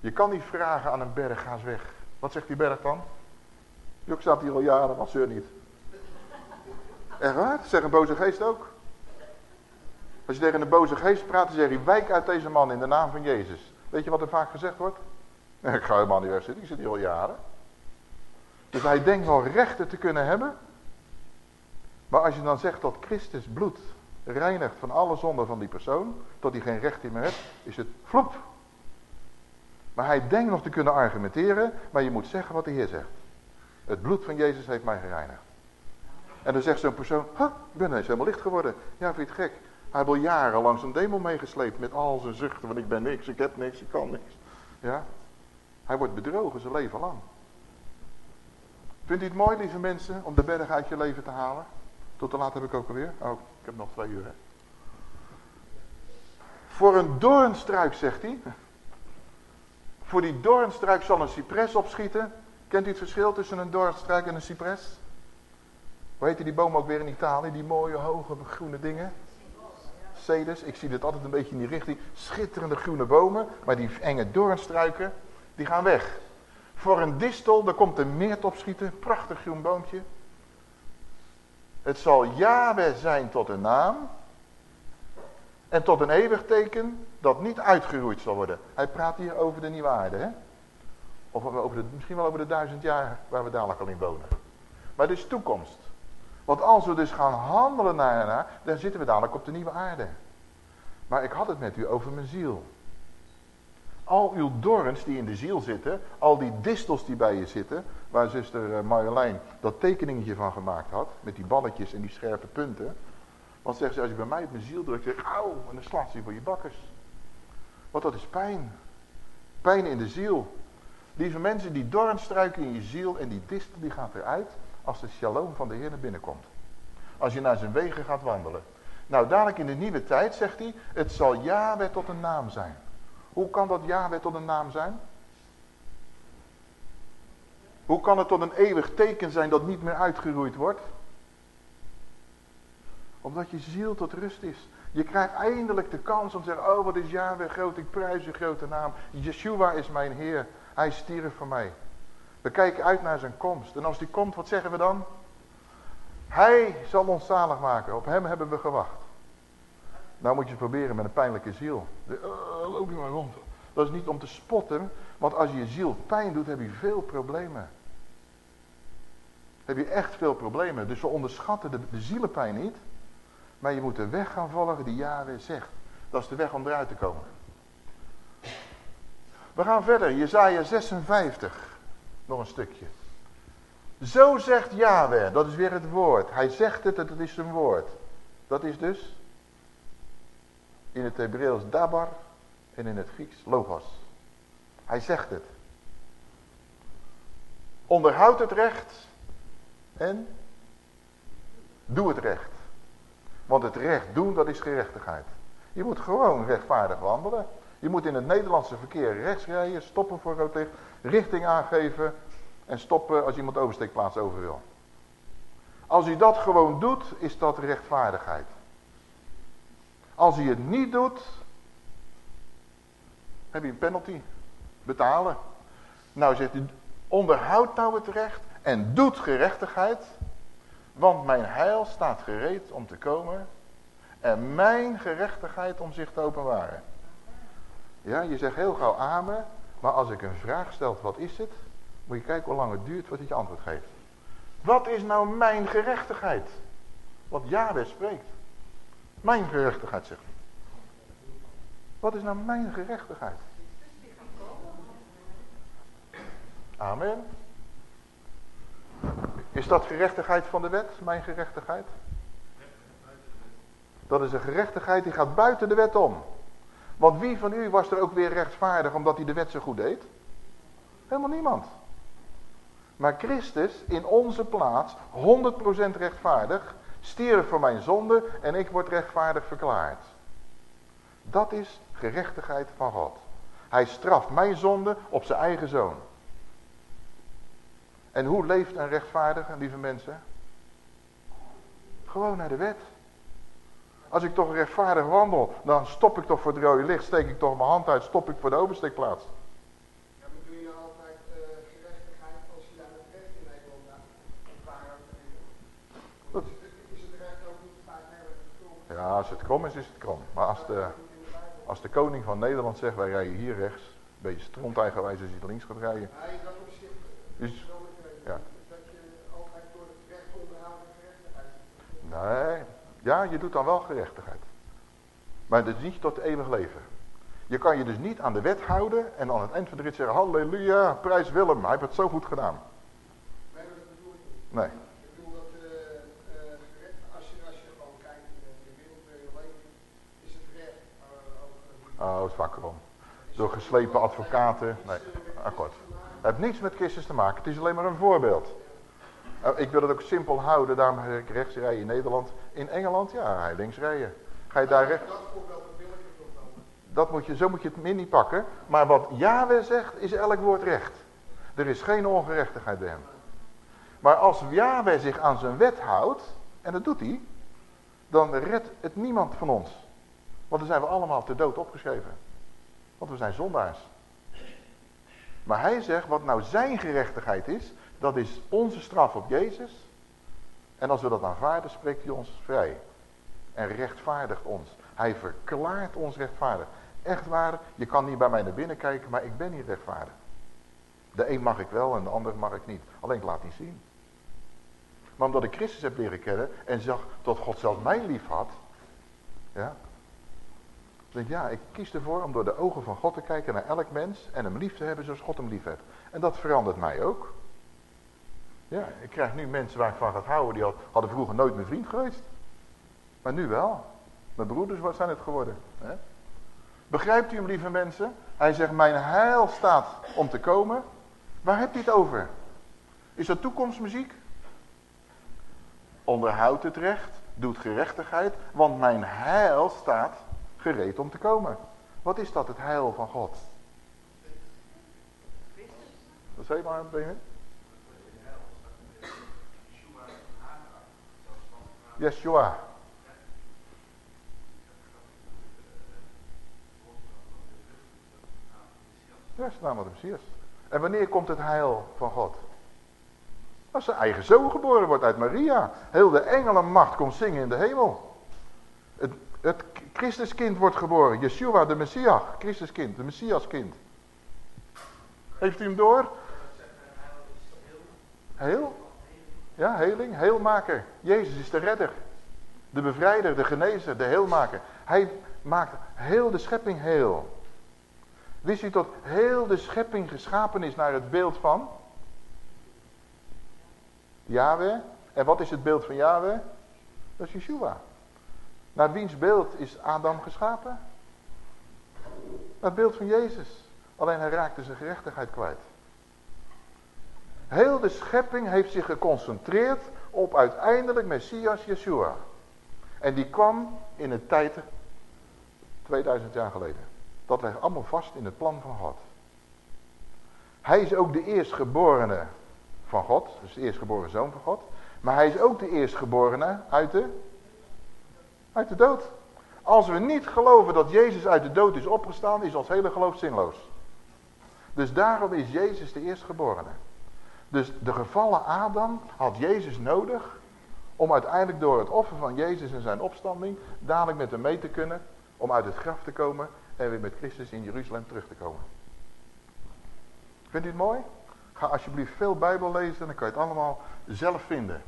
Je kan niet vragen aan een berg, ga eens weg. Wat zegt die berg dan? Jok staat hier al jaren, maar zeur niet. Echt waar? Zeg een boze geest ook. Als je tegen een boze geest praat, dan zeg je, wijk uit deze man in de naam van Jezus. Weet je wat er vaak gezegd wordt? Ik ga helemaal niet wegzitten, ik zit hier al jaren. Dus hij denkt wel rechten te kunnen hebben. Maar als je dan zegt dat Christus bloed reinigt van alle zonden van die persoon, tot hij geen recht meer heeft, is het vloep. Maar hij denkt nog te kunnen argumenteren, maar je moet zeggen wat de Heer zegt. Het bloed van Jezus heeft mij gereinigd. En dan zegt zo'n persoon, ha, ik ben ineens helemaal licht geworden. Ja, vind je het gek? Hij heeft al jarenlang zijn demon meegesleept met al zijn zuchten van ik ben niks, ik heb niks, ik kan niks. Ja? Hij wordt bedrogen zijn leven lang. Vindt u het mooi, lieve mensen, om de berg uit je leven te halen? Tot te laat heb ik ook alweer. Oh, ik heb nog twee uur, hè. Voor een doornstruik, zegt hij. Voor die doornstruik zal een cipres opschieten Kent u het verschil tussen een doornstruik en een cipres? Hoe die boom ook weer in Italië? Die mooie, hoge, groene dingen? Ceders. Ik zie dit altijd een beetje in die richting. Schitterende groene bomen. Maar die enge doornstruiken, die gaan weg. Voor een distel, daar komt een meert op schieten. Prachtig groen boompje. Het zal Yahweh zijn tot een naam. En tot een eeuwig teken dat niet uitgeroeid zal worden. Hij praat hier over de nieuwe aarde. Hè? Of over misschien wel over de duizend jaar waar we dadelijk al in wonen. Maar dit is toekomst. Want als we dus gaan handelen naar naar, dan zitten we dadelijk op de nieuwe aarde. Maar ik had het met u over mijn ziel. Al uw dorens die in de ziel zitten, al die distels die bij je zitten, waar zuster eh, Marjolein dat tekeningetje van gemaakt had, met die balletjes en die scherpe punten. Want zegt ze, als je bij mij op mijn ziel drukt, zeg ik, auw, en dan slaat ze voor je bakkers. Want dat is pijn. Pijn in de ziel. Lieve mensen, die doornstruiken in je ziel en die distel die gaat eruit als de shalom van de Heer naar binnen komt. Als je naar zijn wegen gaat wandelen. Nou, dadelijk in de nieuwe tijd zegt hij, het zal Yahweh tot een naam zijn. Hoe kan dat Yahweh tot een naam zijn? Hoe kan het tot een eeuwig teken zijn dat niet meer uitgeroeid wordt? Omdat je ziel tot rust is. Je krijgt eindelijk de kans om te zeggen, oh wat is Yahweh groot, ik prijs je grote naam. Yeshua is mijn Heer, hij stierf voor mij. We kijken uit naar zijn komst. En als die komt, wat zeggen we dan? Hij zal ons zalig maken. Op hem hebben we gewacht. Nou moet je het proberen met een pijnlijke ziel. De, uh, loop je maar rond. Dat is niet om te spotten. Want als je je ziel pijn doet, heb je veel problemen. Heb je echt veel problemen. Dus we onderschatten de, de zielenpijn niet. Maar je moet de weg gaan volgen die Yahweh zegt. Dat is de weg om eruit te komen. We gaan verder. Jezaja 56. Nog een stukje. Zo zegt Yahweh, dat is weer het woord. Hij zegt het, dat is zijn woord. Dat is dus in het Hebreeuws dabar en in het Grieks logos. Hij zegt het. Onderhoud het recht en doe het recht. Want het recht doen, dat is gerechtigheid. Je moet gewoon rechtvaardig wandelen. Je moet in het Nederlandse verkeer rechts rijden, stoppen voor rood licht, richting aangeven en stoppen als iemand oversteekplaats over wil. Als hij dat gewoon doet, is dat rechtvaardigheid. Als hij het niet doet, heb je een penalty. Betalen. Nou zegt hij, onderhoud nou het recht en doet gerechtigheid. Want mijn heil staat gereed om te komen. En mijn gerechtigheid om zich te openbaren. Ja, je zegt heel gauw amen. Maar als ik een vraag stel, wat is het? Moet je kijken hoe lang het duurt voordat je antwoord geeft. Wat is nou mijn gerechtigheid? Wat Yahweh spreekt. Mijn gerechtigheid, zegt hij. Wat is nou mijn gerechtigheid? Amen. Is dat gerechtigheid van de wet, mijn gerechtigheid? Dat is een gerechtigheid die gaat buiten de wet om. Want wie van u was er ook weer rechtvaardig omdat hij de wet zo goed deed? Helemaal niemand. Maar Christus in onze plaats, 100% rechtvaardig, stierf voor mijn zonde en ik word rechtvaardig verklaard. Dat is gerechtigheid van God. Hij straft mijn zonde op zijn eigen zoon. En hoe leeft een rechtvaardige, lieve mensen? Gewoon naar de wet. Als ik toch rechtvaardig wandel, dan stop ik toch voor het rode licht, steek ik toch mijn hand uit, stop ik voor de oversteekplaats. Ja, maar doe je nou altijd uh, gerechtigheid als je daar met recht in Nederland Dat is het recht ook niet vaak Ja, als het krom is, is het krom. Maar als de, als de koning van Nederland zegt, wij rijden hier rechts, een beetje stronteigenwijs als je links gaat rijden. Nee, dat opzicht dus, ja. dat je altijd door het recht onderhouden gerechtigheid. Nee, ja, je doet dan wel gerechtigheid. Maar dat is niet tot eeuwig leven. Je kan je dus niet aan de wet houden en aan het eind van de rit zeggen, halleluja, prijs Willem, hij heeft het zo goed gedaan. Nee, dat bedoel ik niet. Nee. Ik bedoel dat als, je, als je gewoon kijkt in de wereld waarin je leven, is het recht uh, Oh, het vaak om. Door geslepen advocaten. Nee, akkoord. Het heeft niets met Christus te maken. Het is alleen maar een voorbeeld. Nou, ik wil het ook simpel houden, daarom ga ik rechts rijden in Nederland. In Engeland, ja, hij links rijden. Ga je daar recht... Dat moet je, zo moet je het min niet pakken. Maar wat Yahweh zegt, is elk woord recht. Er is geen ongerechtigheid bij hem. Maar als Yahweh zich aan zijn wet houdt, en dat doet hij, dan redt het niemand van ons. Want dan zijn we allemaal te dood opgeschreven. Want we zijn zondaars. Maar hij zegt, wat nou zijn gerechtigheid is, dat is onze straf op Jezus. En als we dat aanvaarden, spreekt hij ons vrij. En rechtvaardigt ons. Hij verklaart ons rechtvaardig. Echt waar, je kan niet bij mij naar binnen kijken, maar ik ben niet rechtvaardig. De een mag ik wel en de ander mag ik niet. Alleen ik laat niet zien. Maar omdat ik Christus heb leren kennen en zag dat God zelfs mij lief had. Ja. denk ja, ik kies ervoor om door de ogen van God te kijken naar elk mens en hem lief te hebben zoals God hem lief. En dat verandert mij ook. Ja, ik krijg nu mensen waar ik van ga houden, die hadden vroeger nooit mijn vriend geweest. Maar nu wel. Mijn broeders wat zijn het geworden. Hè? Begrijpt u hem, lieve mensen? Hij zegt, mijn heil staat om te komen. Waar heb je het over? Is dat toekomstmuziek? Onderhoud het recht, doet gerechtigheid, want mijn heil staat gereed om te komen. Wat is dat, het heil van God? Wat zei je maar, Benjamin? Yeshua. Ja, is de Messias. En wanneer komt het heil van God? Als zijn eigen zoon geboren wordt uit Maria. Heel de engelenmacht komt zingen in de hemel. Het, het Christuskind wordt geboren. Yeshua, de Messias. Christuskind, de Messiaskind. Heeft u hem door? Heel? Ja, heling, heelmaker. Jezus is de redder. De bevrijder, de genezer, de heelmaker. Hij maakt heel de schepping heel. Wist u dat heel de schepping geschapen is naar het beeld van? Yahweh. En wat is het beeld van Yahweh? Dat is Yeshua. Naar wiens beeld is Adam geschapen? Het beeld van Jezus. Alleen hij raakte zijn gerechtigheid kwijt. Heel de schepping heeft zich geconcentreerd op uiteindelijk Messias Yeshua. En die kwam in een tijd 2000 jaar geleden. Dat ligt allemaal vast in het plan van God. Hij is ook de eerstgeborene van God. Dus de eerstgeboren zoon van God. Maar hij is ook de eerstgeborene uit de, uit de dood. Als we niet geloven dat Jezus uit de dood is opgestaan, is ons hele geloof zinloos. Dus daarom is Jezus de eerstgeborene. Dus de gevallen Adam had Jezus nodig om uiteindelijk door het offer van Jezus en zijn opstanding dadelijk met hem mee te kunnen om uit het graf te komen en weer met Christus in Jeruzalem terug te komen. Vindt u het mooi? Ga alsjeblieft veel Bijbel lezen en dan kan je het allemaal zelf vinden.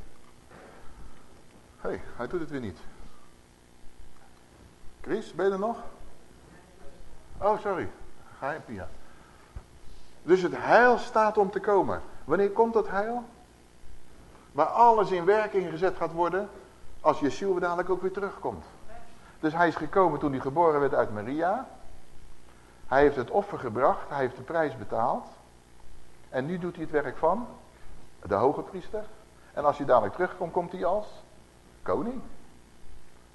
Hé, hey, hij doet het weer niet. Chris, ben je er nog? Oh, sorry. Ga je, Pia. Dus het heil staat om te komen. Wanneer komt dat heil? Waar alles in werking gezet gaat worden als Yeshua dadelijk ook weer terugkomt. Dus hij is gekomen toen hij geboren werd uit Maria. Hij heeft het offer gebracht, hij heeft de prijs betaald. En nu doet hij het werk van de hoge priester. En als hij dadelijk terugkomt, komt hij als koning.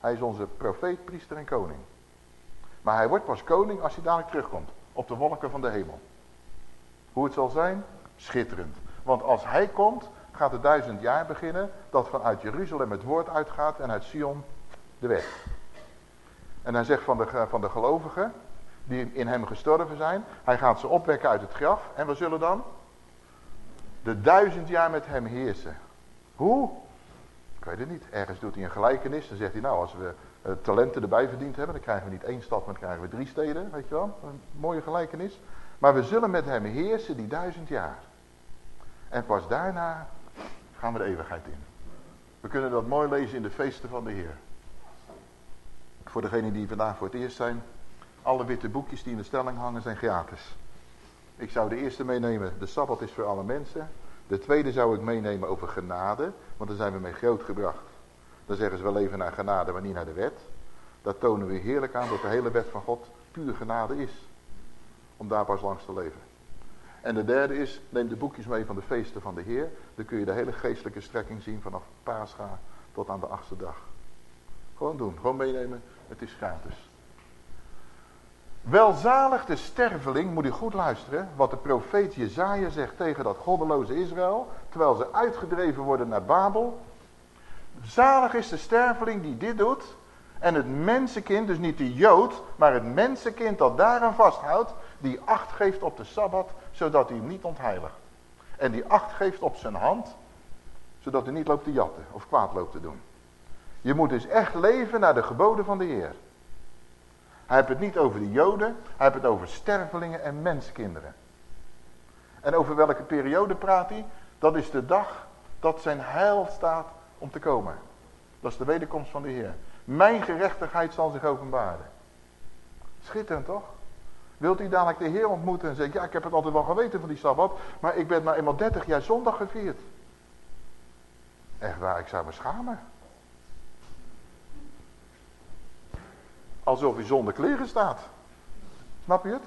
Hij is onze profeet, priester en koning. Maar hij wordt pas koning als hij dadelijk terugkomt. Op de wolken van de hemel. Hoe het zal zijn? Schitterend. Want als hij komt, gaat het duizend jaar beginnen. Dat vanuit Jeruzalem het woord uitgaat en uit Sion de wet. En hij zegt van de, van de gelovigen die in hem gestorven zijn. Hij gaat ze opwekken uit het graf. En we zullen dan de duizend jaar met hem heersen. Hoe? Ik weet het niet. Ergens doet hij een gelijkenis. Dan zegt hij nou als we uh, talenten erbij verdiend hebben. Dan krijgen we niet één stad maar dan krijgen we drie steden. Weet je wel. Een mooie gelijkenis. Maar we zullen met hem heersen die duizend jaar. En pas daarna gaan we de eeuwigheid in. We kunnen dat mooi lezen in de feesten van de Heer. Voor degenen die vandaag voor het eerst zijn. Alle witte boekjes die in de stelling hangen zijn gratis. Ik zou de eerste meenemen, de Sabbat is voor alle mensen. De tweede zou ik meenemen over genade, want dan zijn we mee grootgebracht. Dan zeggen ze wel even naar genade, maar niet naar de wet. Daar tonen we heerlijk aan dat de hele wet van God puur genade is. Om daar pas langs te leven. En de derde is, neem de boekjes mee van de feesten van de Heer. Dan kun je de hele geestelijke strekking zien vanaf Pascha tot aan de achtste dag. Gewoon doen, gewoon meenemen, het is gratis. Welzalig de sterveling, moet u goed luisteren, wat de profeet Jezaja zegt tegen dat goddeloze Israël, terwijl ze uitgedreven worden naar Babel. Zalig is de sterveling die dit doet en het mensenkind, dus niet de Jood, maar het mensenkind dat daaraan vasthoudt, die acht geeft op de Sabbat, zodat hij hem niet ontheiligt. En die acht geeft op zijn hand, zodat hij niet loopt te jatten of kwaad loopt te doen. Je moet dus echt leven naar de geboden van de Heer. Hij heeft het niet over de joden, hij heeft het over stervelingen en menskinderen. En over welke periode praat hij? Dat is de dag dat zijn heil staat om te komen. Dat is de wederkomst van de Heer. Mijn gerechtigheid zal zich openbaren. Schitterend toch? Wilt u dadelijk de Heer ontmoeten en zeggen, ja ik heb het altijd wel geweten van die Sabbat, maar ik ben maar eenmaal 30 jaar zondag gevierd. Echt waar, ik zou me schamen. Alsof hij zonder kleren staat. Snap je het?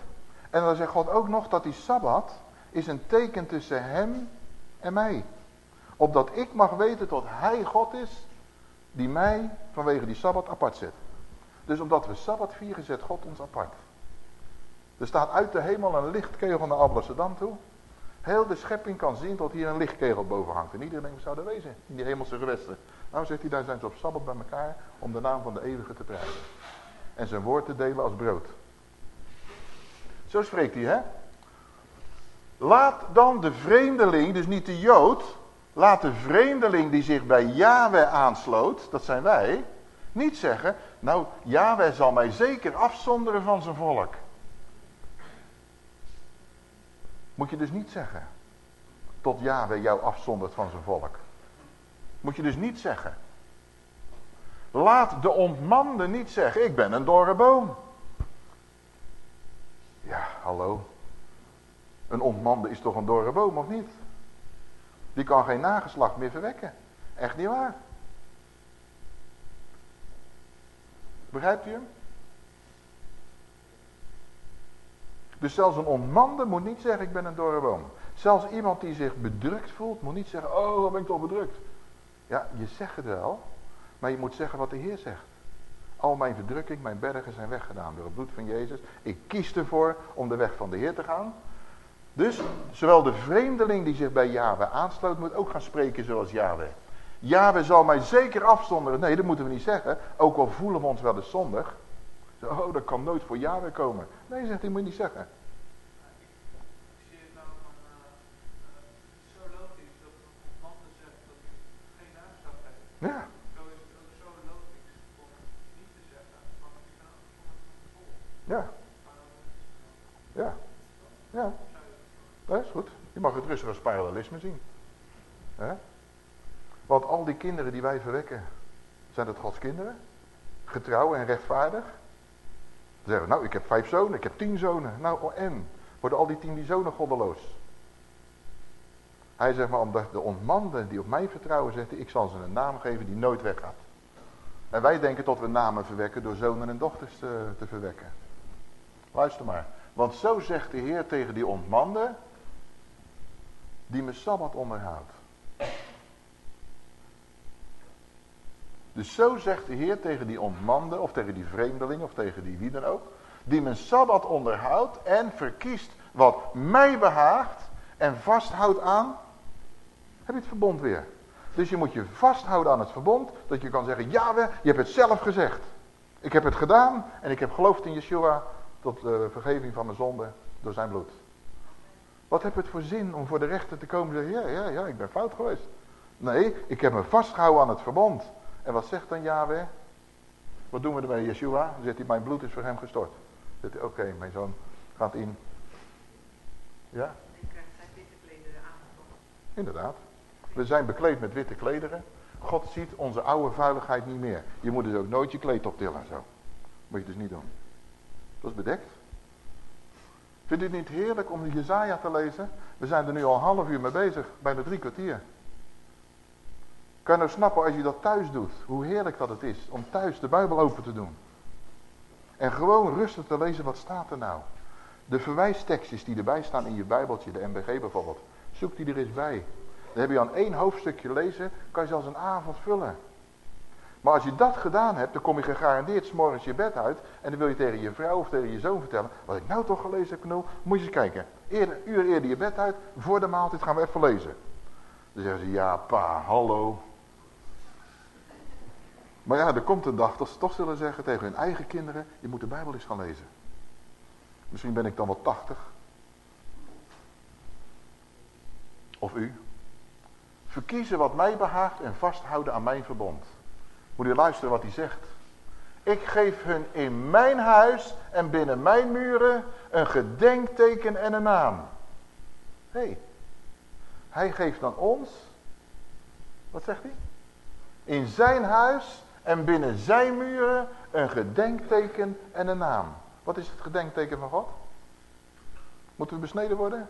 En dan zegt God ook nog dat die Sabbat is een teken tussen hem en mij. Opdat ik mag weten dat hij God is die mij vanwege die Sabbat apart zet. Dus omdat we Sabbat vieren zet God ons apart. Er staat uit de hemel een lichtkegel naar Amsterdam toe. Heel de schepping kan zien dat hier een lichtkegel boven hangt. En iedereen zou er wezen in die hemelse gewesten. Nou zegt hij, daar zijn ze op Sabbat bij elkaar om de naam van de eeuwige te prijzen en zijn woord te delen als brood. Zo spreekt hij, hè? Laat dan de vreemdeling, dus niet de Jood, laat de vreemdeling die zich bij Yahweh aansloot, dat zijn wij, niet zeggen, nou, Yahweh zal mij zeker afzonderen van zijn volk. Moet je dus niet zeggen, tot Yahweh jou afzondert van zijn volk. Moet je dus niet zeggen. Laat de ontmande niet zeggen, ik ben een dorre boom. Ja, hallo. Een ontmande is toch een dorre boom, of niet? Die kan geen nageslacht meer verwekken. Echt niet waar. Begrijpt u hem? Dus zelfs een ontmande moet niet zeggen, ik ben een dorre boom. Zelfs iemand die zich bedrukt voelt, moet niet zeggen, oh, wat ben ik toch bedrukt. Ja, je zegt het wel, maar je moet zeggen wat de Heer zegt. Al mijn verdrukking, mijn bergen zijn weggedaan door het bloed van Jezus. Ik kies ervoor om de weg van de Heer te gaan. Dus zowel de vreemdeling die zich bij Yahweh aansloot, moet ook gaan spreken zoals Yahweh. Yahweh zal mij zeker afzonderen. Nee, dat moeten we niet zeggen. Ook al voelen we ons wel eens zondig. Oh, dat kan nooit voor Yahweh komen. Nee, zegt hij, moet je niet zeggen. Ja. Ja. Ja. Ja. Dat is goed. Je mag het rustig als parallelisme zien. Want al die kinderen die wij verwekken, zijn het Gods kinderen? Getrouw en rechtvaardig? Dan zeggen we, nou ik heb vijf zonen, ik heb tien zonen. Nou oh, en? Worden al die tien die zonen goddeloos? Hij zegt maar, omdat de ontmanden die op mij vertrouwen, zegt ik zal ze een naam geven die nooit weggaat. En wij denken dat we namen verwekken door zonen en dochters te, te verwekken. Luister maar. Want zo zegt de Heer tegen die ontmanden, die mijn Sabbat onderhoudt. Dus zo zegt de Heer tegen die ontmanden, of tegen die vreemdeling, of tegen die wie dan ook, die mijn Sabbat onderhoudt en verkiest wat mij behaagt en vasthoudt aan, heb je het verbond weer. Dus je moet je vasthouden aan het verbond, dat je kan zeggen, ja, je hebt het zelf gezegd. Ik heb het gedaan en ik heb geloofd in Yeshua tot de vergeving van mijn zonde door zijn bloed. Wat heb het voor zin om voor de rechter te komen en zeggen, ja, ja, ja, ik ben fout geweest. Nee, ik heb me vastgehouden aan het verbond. En wat zegt dan Yahweh? Wat doen we ermee, Yeshua? Dan zegt hij, mijn bloed is voor hem gestort. Dan zegt hij, oké, mijn zoon gaat in. Ja? Ik krijg zijn witte klederen aangetrokken. Inderdaad. We zijn bekleed met witte klederen. God ziet onze oude vuiligheid niet meer. Je moet dus ook nooit je kleed optillen zo. Moet je dus niet doen. Dat is bedekt. Vindt u het niet heerlijk om de Jezaja te lezen? We zijn er nu al een half uur mee bezig, bijna drie kwartier. Kan je nou snappen als je dat thuis doet, hoe heerlijk dat het is om thuis de Bijbel open te doen. En gewoon rustig te lezen, wat staat er nou? De verwijstekstjes die erbij staan in je Bijbeltje, de MBG bijvoorbeeld, zoek die er eens bij. Dan heb je aan één hoofdstukje lezen, kan je zelfs een avond vullen. Maar als je dat gedaan hebt, dan kom je gegarandeerd s'morgens je bed uit. En dan wil je tegen je vrouw of tegen je zoon vertellen. Wat ik nou toch gelezen heb, Knul. Moet je eens kijken. Eerder, uur eerder je bed uit. Voor de maaltijd gaan we even lezen. Dan zeggen ze, ja pa, hallo. Maar ja, er komt een dag dat ze toch zullen zeggen tegen hun eigen kinderen. Je moet de Bijbel eens gaan lezen. Misschien ben ik dan wel tachtig. Of u. Verkiezen wat mij behaagt en vasthouden aan mijn verbond. Moet u luisteren wat hij zegt. Ik geef hun in mijn huis en binnen mijn muren een gedenkteken en een naam. Hé, hey, hij geeft dan ons, wat zegt hij? In zijn huis en binnen zijn muren een gedenkteken en een naam. Wat is het gedenkteken van God? Moeten we besneden worden?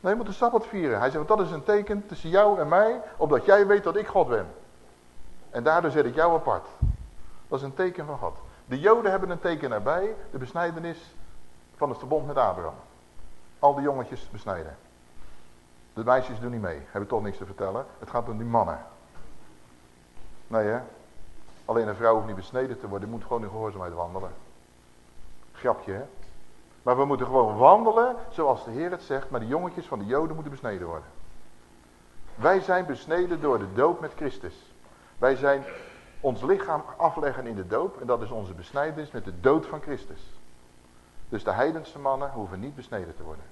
Nee, we moeten Sabbat vieren. Hij zegt, dat is een teken tussen jou en mij, opdat jij weet dat ik God ben. En daardoor zet ik jou apart. Dat is een teken van God. De Joden hebben een teken erbij, de besnijdenis van het verbond met Abraham. Al die jongetjes besnijden. De meisjes doen niet mee, hebben toch niks te vertellen. Het gaat om die mannen. Nee hè. Alleen een vrouw hoeft niet besneden te worden, die moet gewoon in gehoorzaamheid wandelen. Grapje hè. Maar we moeten gewoon wandelen zoals de Heer het zegt, maar de jongetjes van de Joden moeten besneden worden. Wij zijn besneden door de doop met Christus. Wij zijn ons lichaam afleggen in de doop en dat is onze besnijdenis met de dood van Christus. Dus de heidense mannen hoeven niet besneden te worden.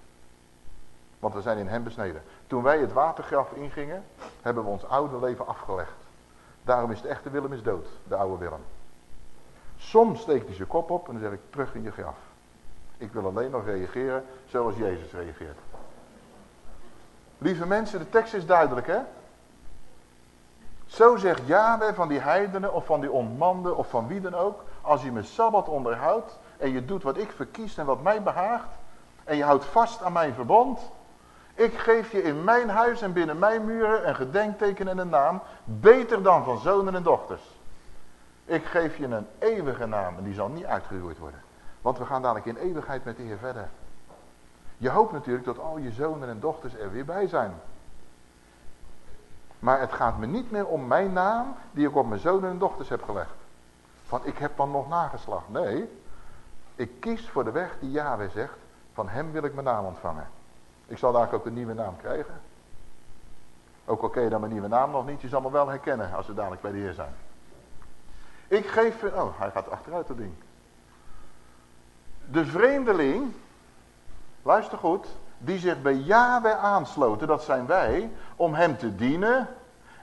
Want we zijn in hem besneden. Toen wij het watergraf ingingen, hebben we ons oude leven afgelegd. Daarom is de echte Willem is dood, de oude Willem. Soms steekt hij zijn kop op en dan zeg ik terug in je graf. Ik wil alleen nog reageren zoals Jezus reageert. Lieve mensen, de tekst is duidelijk hè. Zo zegt Yahweh van die heidenen of van die onmanden of van wie dan ook. Als je mijn Sabbat onderhoudt en je doet wat ik verkies en wat mij behaagt. En je houdt vast aan mijn verbond. Ik geef je in mijn huis en binnen mijn muren een gedenkteken en een naam. Beter dan van zonen en dochters. Ik geef je een eeuwige naam en die zal niet uitgeroeid worden. Want we gaan dadelijk in eeuwigheid met de Heer verder. Je hoopt natuurlijk dat al je zonen en dochters er weer bij zijn. Maar het gaat me niet meer om mijn naam die ik op mijn zonen en dochters heb gelegd. Van ik heb dan nog nageslacht. Nee, ik kies voor de weg die Yahweh zegt. Van hem wil ik mijn naam ontvangen. Ik zal daar ook een nieuwe naam krijgen. Ook al ken je dan mijn nieuwe naam nog niet. Je zal me wel herkennen als we dadelijk bij de Heer zijn. Ik geef... Oh, hij gaat achteruit dat ding. De vreemdeling, luister goed, die zich bij Yahweh aansloten, dat zijn wij, om hem te dienen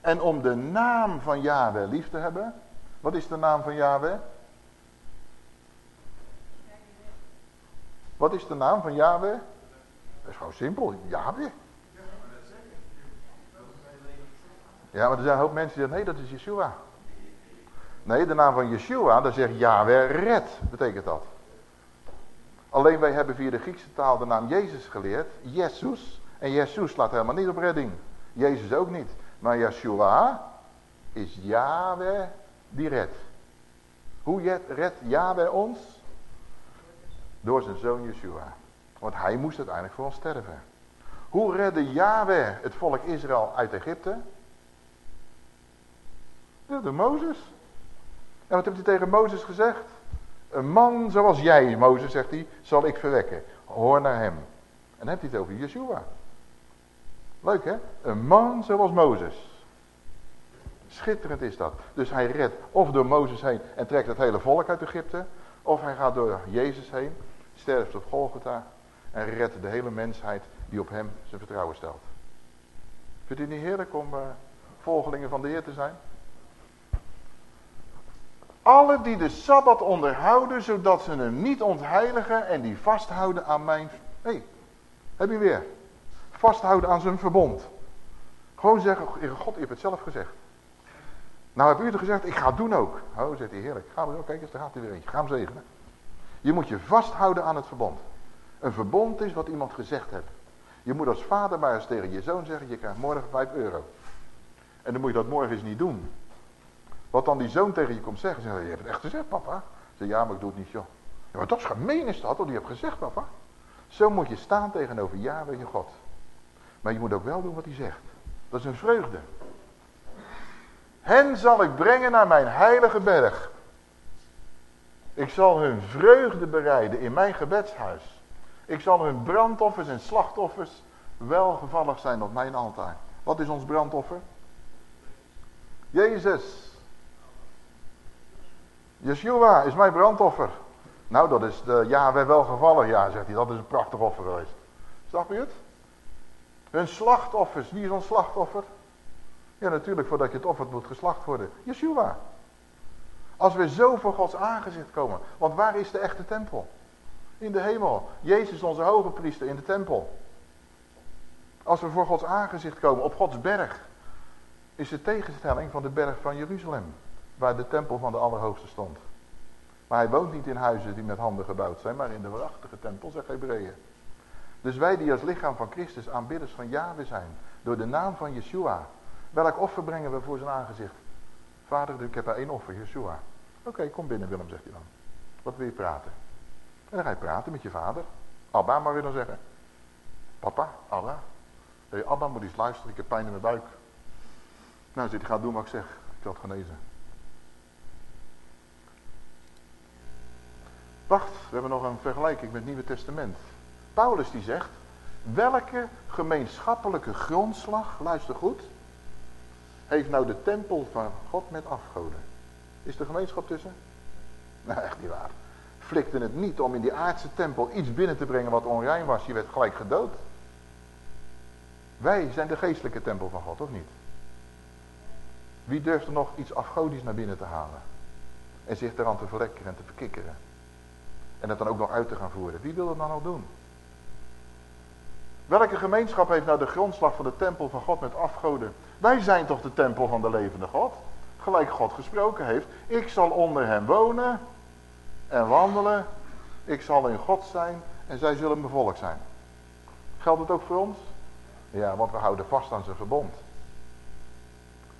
en om de naam van Yahweh lief te hebben. Wat is de naam van Yahweh? Wat is de naam van Yahweh? Dat is gewoon simpel, Yahweh. Ja, maar er zijn een hoop mensen die zeggen, nee, dat is Yeshua. Nee, de naam van Yeshua, daar zegt Yahweh red, betekent dat. Alleen wij hebben via de Griekse taal de naam Jezus geleerd. Jezus. En Jezus slaat helemaal niet op redding. Jezus ook niet. Maar Yeshua is Yahweh die redt. Hoe redt Yahweh ons? Door zijn zoon Yeshua. Want hij moest uiteindelijk voor ons sterven. Hoe redde Yahweh het volk Israël uit Egypte? Door Mozes. En wat heeft hij tegen Mozes gezegd? Een man zoals jij, Mozes, zegt hij, zal ik verwekken. Hoor naar hem. En dan heeft hij het over Yeshua. Leuk hè? Een man zoals Mozes. Schitterend is dat. Dus hij redt of door Mozes heen en trekt het hele volk uit Egypte. Of hij gaat door Jezus heen, sterft op Golgotha en redt de hele mensheid die op hem zijn vertrouwen stelt. Vindt u het niet heerlijk om uh, volgelingen van de Heer te zijn? Alle die de Sabbat onderhouden, zodat ze hem niet ontheiligen en die vasthouden aan mijn... Hé, hey, heb je weer. Vasthouden aan zijn verbond. Gewoon zeggen, God, je hebt het zelf gezegd. Nou heb u het gezegd, ik ga het doen ook. Oh, zegt hij, heerlijk. Ga maar zo, kijk eens, daar gaat hij weer eentje. Ga hem zegenen. Je moet je vasthouden aan het verbond. Een verbond is wat iemand gezegd heeft. Je moet als vader maar eens tegen je zoon zeggen, je krijgt morgen 5 euro. En dan moet je dat morgen eens niet doen. Wat dan die zoon tegen je komt zeggen. Zeg, je hebt het echt gezegd, papa. Zeg, ja, maar ik doe het niet, joh. Ja, maar dat is gemeen is dat, want je hebt gezegd, papa. Zo moet je staan tegenover Yahweh je God. Maar je moet ook wel doen wat hij zegt. Dat is een vreugde. Hen zal ik brengen naar mijn heilige berg. Ik zal hun vreugde bereiden in mijn gebedshuis. Ik zal hun brandoffers en slachtoffers welgevallig zijn op mijn altaar. Wat is ons brandoffer? Jezus. Yeshua is mijn brandoffer. Nou, dat is de Yahweh welgevallig. Ja, zegt hij, dat is een prachtig offer geweest. Snap je het? Hun slachtoffers. Wie is ons slachtoffer? Ja, natuurlijk, voordat je het offert moet geslacht worden. Yeshua. Als we zo voor Gods aangezicht komen. Want waar is de echte tempel? In de hemel. Jezus onze hoge priester in de tempel. Als we voor Gods aangezicht komen, op Gods berg. Is de tegenstelling van de berg van Jeruzalem. Waar de tempel van de Allerhoogste stond. Maar hij woont niet in huizen die met handen gebouwd zijn, maar in de waarachtige tempel, zegt Hebreeën. Dus wij die als lichaam van Christus aanbidders van Yahweh zijn, door de naam van Yeshua. Welk offer brengen we voor zijn aangezicht? Vader, ik heb er één offer, Yeshua. Oké, kom binnen Willem, zegt hij dan. Wat wil je praten? En dan ga je praten met je vader. Abba mag je dan zeggen. Papa, Abba. Hey, Abba moet eens luisteren, ik heb pijn in mijn buik. Nou zit hij, ga doen wat ik zeg. Ik zal het genezen. Wacht, we hebben nog een vergelijking met het Nieuwe Testament. Paulus die zegt, welke gemeenschappelijke grondslag, luister goed, heeft nou de tempel van God met afgoden? Is er gemeenschap tussen? Nou, echt niet waar. Flikte het niet om in die aardse tempel iets binnen te brengen wat onrein was. Je werd gelijk gedood. Wij zijn de geestelijke tempel van God, of niet? Wie durft er nog iets afgodisch naar binnen te halen? En zich eraan te verlekkeren en te verkikkeren? En dat dan ook nog uit te gaan voeren. Wie wil dat dan al doen? Welke gemeenschap heeft nou de grondslag van de tempel van God met afgoden? Wij zijn toch de tempel van de levende God? Gelijk God gesproken heeft. Ik zal onder hem wonen en wandelen. Ik zal in God zijn en zij zullen mijn volk zijn. Geldt het ook voor ons? Ja, want we houden vast aan zijn verbond.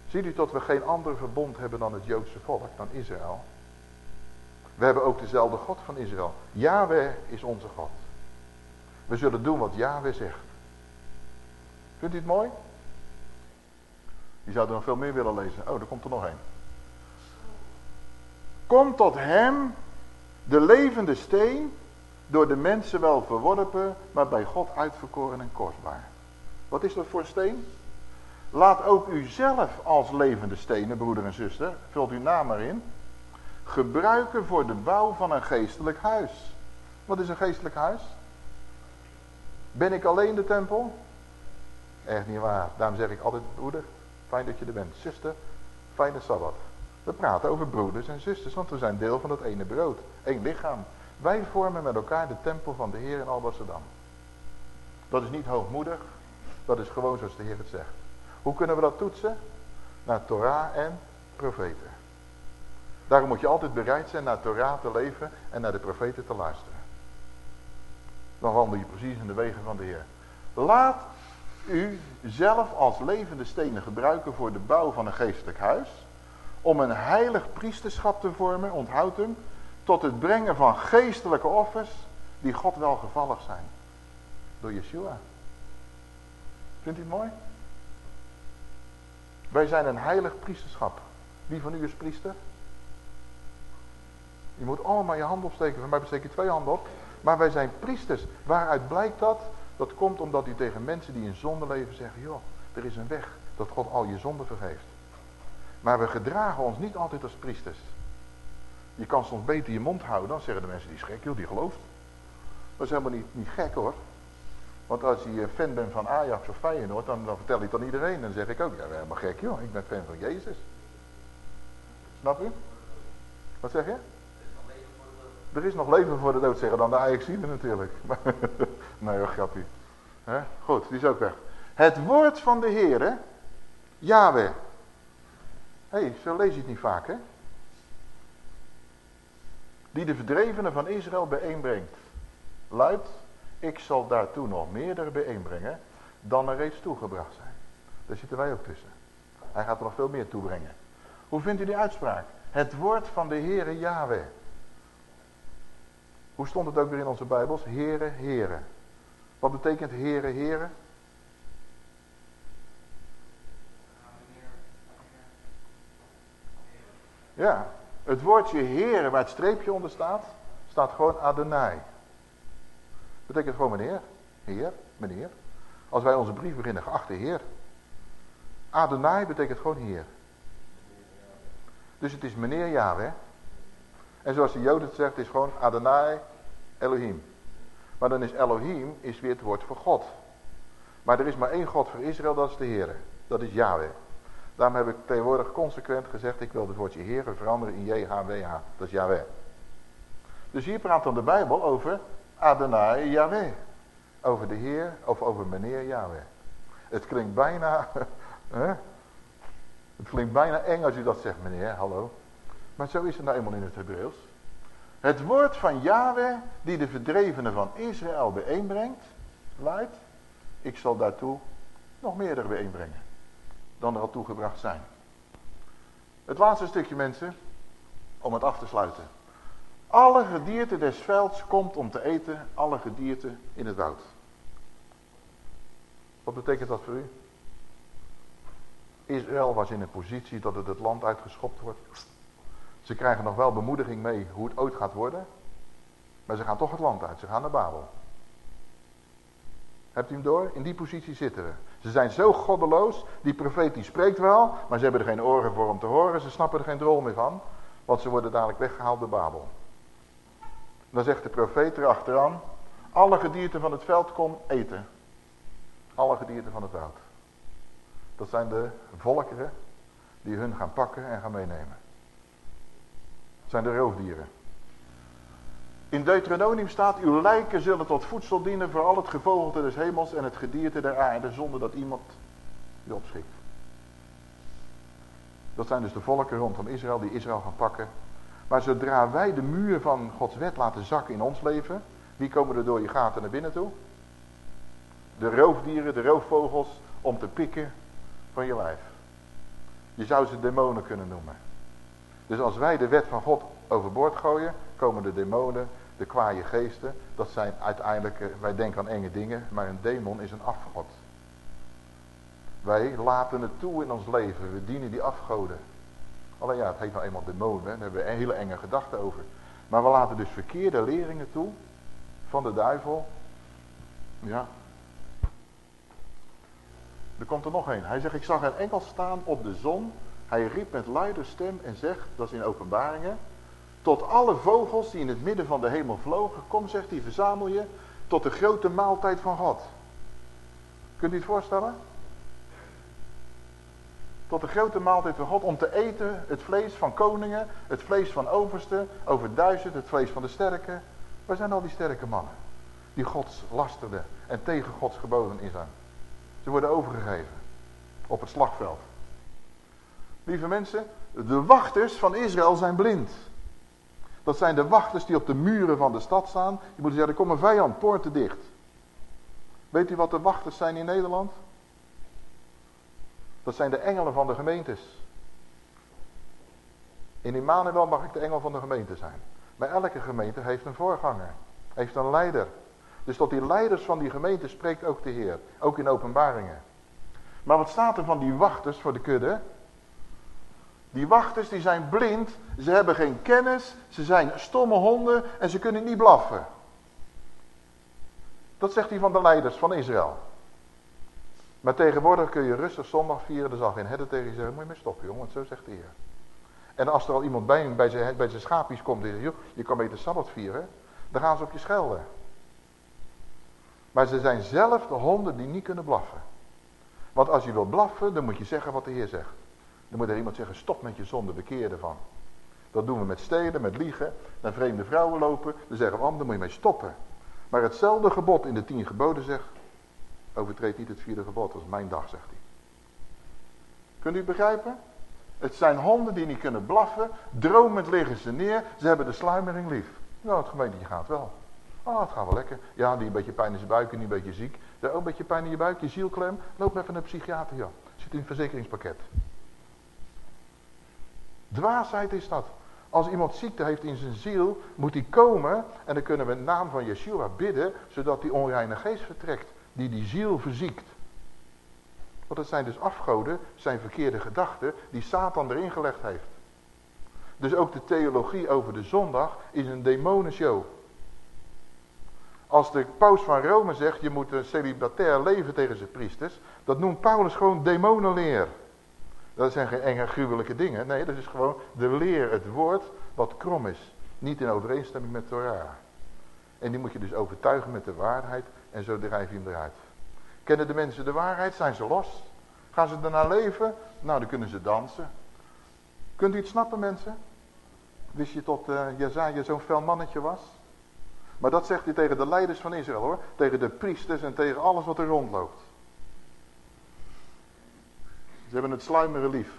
Ziet u dat we geen ander verbond hebben dan het Joodse volk, dan Israël? We hebben ook dezelfde God van Israël. Yahweh is onze God. We zullen doen wat Yahweh zegt. Vindt u het mooi? Je zou er nog veel meer willen lezen. Oh, er komt er nog een. Kom tot hem, de levende steen, door de mensen wel verworpen, maar bij God uitverkoren en kostbaar. Wat is dat voor steen? Laat ook u zelf als levende stenen, broeder en zuster, vult uw naam maar in, gebruiken voor de bouw van een geestelijk huis. Wat is een geestelijk huis? Ben ik alleen de tempel? Echt niet waar. Daarom zeg ik altijd, broeder, fijn dat je er bent. Zuster, fijne Sabbat. We praten over broeders en zusters, want we zijn deel van dat ene brood. één lichaam. Wij vormen met elkaar de tempel van de Heer in Alblasserdam. Dat is niet hoogmoedig, dat is gewoon zoals de Heer het zegt. Hoe kunnen we dat toetsen? Naar Torah en profeten. Daarom moet je altijd bereid zijn naar Torah te leven en naar de profeten te luisteren. Dan wandel je precies in de wegen van de Heer. Laat u zelf als levende stenen gebruiken voor de bouw van een geestelijk huis. Om een heilig priesterschap te vormen, onthoud hem, tot het brengen van geestelijke offers die God welgevallig zijn. Door Yeshua. Vindt u het mooi? Wij zijn een heilig priesterschap. Wie van u is priester? Je moet allemaal je hand opsteken. Van mij steek je twee handen op. Maar wij zijn priesters. Waaruit blijkt dat? Dat komt omdat u tegen mensen die in zonde leven zegt. Joh, er is een weg dat God al je zonde vergeeft. Maar we gedragen ons niet altijd als priesters. Je kan soms beter je mond houden. Dan zeggen de mensen die is gek, joh, die gelooft. Dat is helemaal niet, niet gek hoor. Want als je fan bent van Ajax of Feyenoord, dan, dan vertel ik dan iedereen. Dan zeg ik ook, ja, helemaal gek joh, ik ben fan van Jezus. Snap u? Wat zeg je? Er is nog leven voor de dood, zeggen dan de Ajaxiden natuurlijk. nee hoor, grappie. He? Goed, die is ook weg. Het woord van de Heere, Yahweh. Hé, hey, zo lees je het niet vaak, hè? Die de verdrevenen van Israël bijeenbrengt. Luidt, ik zal daartoe nog meerdere bijeenbrengen dan er reeds toegebracht zijn. Daar zitten wij ook tussen. Hij gaat er nog veel meer toebrengen. Hoe vindt u die uitspraak? Het woord van de Heere Yahweh. Hoe stond het ook weer in onze Bijbels? Heere, Heere. Wat betekent Heere, Heere? Ja, het woordje Heer waar het streepje onder staat, staat gewoon Adonai. Betekent gewoon meneer, heer, meneer. Als wij onze brief beginnen, geachte heer. Adonai betekent gewoon heer. Dus het is meneer Yahweh. En zoals de Joden het zegt, het is gewoon Adonai Elohim. Maar dan is Elohim is weer het woord voor God. Maar er is maar één God voor Israël, dat is de Heer. Dat is Yahweh. Daarom heb ik tegenwoordig consequent gezegd, ik wil het woordje Heer veranderen in JHWH. Dat is Yahweh. Dus hier praat dan de Bijbel over Adonai Yahweh. Over de Heer of over meneer Yahweh. Het klinkt bijna, hè? het klinkt bijna eng als u dat zegt meneer, hallo. Maar zo is het nou eenmaal in het Hebreeuws. Het woord van Yahweh die de verdrevenen van Israël bijeenbrengt, luidt, ik zal daartoe nog meerdere bijeenbrengen dan er al toegebracht zijn. Het laatste stukje mensen, om het af te sluiten. Alle gedierte des velds komt om te eten, alle gedierte in het woud. Wat betekent dat voor u? Israël was in een positie dat het het land uitgeschopt wordt. Ze krijgen nog wel bemoediging mee hoe het ooit gaat worden. Maar ze gaan toch het land uit. Ze gaan naar Babel. Hebt u hem door? In die positie zitten we. Ze zijn zo goddeloos. Die profeet die spreekt wel. Maar ze hebben er geen oren voor om te horen. Ze snappen er geen drol meer van. Want ze worden dadelijk weggehaald door Babel. Dan zegt de profeet erachteraan. Alle gedierte van het veld kom eten. Alle gedierte van het woud. Dat zijn de volkeren die hun gaan pakken en gaan meenemen. Dat zijn de roofdieren. In Deuteronomium staat, uw lijken zullen tot voedsel dienen voor al het gevogelte des hemels en het gedierte der aarde, zonder dat iemand je opschikt. Dat zijn dus de volken rondom Israël die Israël gaan pakken. Maar zodra wij de muur van Gods wet laten zakken in ons leven, wie komen er door je gaten naar binnen toe? De roofdieren, de roofvogels, om te pikken van je lijf. Je zou ze demonen kunnen noemen. Dus als wij de wet van God overboord gooien, komen de demonen, de kwaaie geesten. Dat zijn uiteindelijk, eh, wij denken aan enge dingen, maar een demon is een afgod. Wij laten het toe in ons leven, we dienen die afgoden. Alleen ja, het heet nou eenmaal demonen, daar hebben we hele enge gedachte over. Maar we laten dus verkeerde leringen toe van de duivel. Ja. Er komt er nog een. Hij zegt, ik zag een enkel staan op de zon hij riep met luider stem en zegt, dat is in openbaringen, tot alle vogels die in het midden van de hemel vlogen, kom zegt hij, verzamel je tot de grote maaltijd van God. Kunt u het voorstellen? Tot de grote maaltijd van God om te eten het vlees van koningen, het vlees van oversten, over duizend, het vlees van de sterken. Waar zijn al die sterke mannen? Die Gods lasterden en tegen Gods geboden in zijn. Ze worden overgegeven op het slagveld. Lieve mensen, de wachters van Israël zijn blind. Dat zijn de wachters die op de muren van de stad staan. Je moet zeggen, er komt een vijand, poorten dicht. Weet u wat de wachters zijn in Nederland? Dat zijn de engelen van de gemeentes. In Immanuel mag ik de engel van de gemeente zijn. Maar elke gemeente heeft een voorganger. Heeft een leider. Dus tot die leiders van die gemeente spreekt ook de Heer. Ook in openbaringen. Maar wat staat er van die wachters voor de kudde? Die wachters die zijn blind, ze hebben geen kennis, ze zijn stomme honden en ze kunnen niet blaffen. Dat zegt hij van de leiders van Israël. Maar tegenwoordig kun je rustig zondag vieren, er zal geen herder tegen je zeggen, moet je maar stoppen jongen, want zo zegt de Heer. En als er al iemand bij, bij, zijn, bij zijn schaapjes komt die zegt, joh, je kan beter Sabbat vieren, dan gaan ze op je schelden. Maar ze zijn zelf de honden die niet kunnen blaffen. Want als je wil blaffen, dan moet je zeggen wat de Heer zegt. Dan moet er iemand zeggen, stop met je zonde, bekeer ervan. Dat doen we met stelen, met liegen, naar vreemde vrouwen lopen. Dan zeggen we, oh, dan moet je mee stoppen. Maar hetzelfde gebod in de tien geboden zegt, overtreed niet het vierde gebod, dat is mijn dag, zegt hij. Kunt u het begrijpen? Het zijn honden die niet kunnen blaffen, dromend liggen ze neer, ze hebben de sluimering lief. Nou, het gemeentje gaat wel. Oh, het gaat wel lekker. Ja, die een beetje pijn in zijn buik en die een beetje ziek. Ja, ook een beetje pijn in je buik, je zielklem. Loop even naar een psychiater, ja. Zit in een verzekeringspakket. Dwaasheid is dat. Als iemand ziekte heeft in zijn ziel, moet hij komen en dan kunnen we in naam van Yeshua bidden, zodat die onreine geest vertrekt, die die ziel verziekt. Want het zijn dus afgoden, zijn verkeerde gedachten, die Satan erin gelegd heeft. Dus ook de theologie over de zondag is een demonenshow. Als de paus van Rome zegt, je moet een celibatair leven tegen zijn priesters, dat noemt Paulus gewoon demonenleer. Dat zijn geen enge gruwelijke dingen. Nee, dat is gewoon de leer, het woord wat krom is. Niet in overeenstemming met Torah. En die moet je dus overtuigen met de waarheid en zo drijf je hem eruit. Kennen de mensen de waarheid? Zijn ze los? Gaan ze daarna leven? Nou, dan kunnen ze dansen. Kunt u het snappen mensen? Wist je tot uh, Jezaja zo'n fel mannetje was? Maar dat zegt hij tegen de leiders van Israël hoor. Tegen de priesters en tegen alles wat er rondloopt. Ze hebben het sluimeren lief.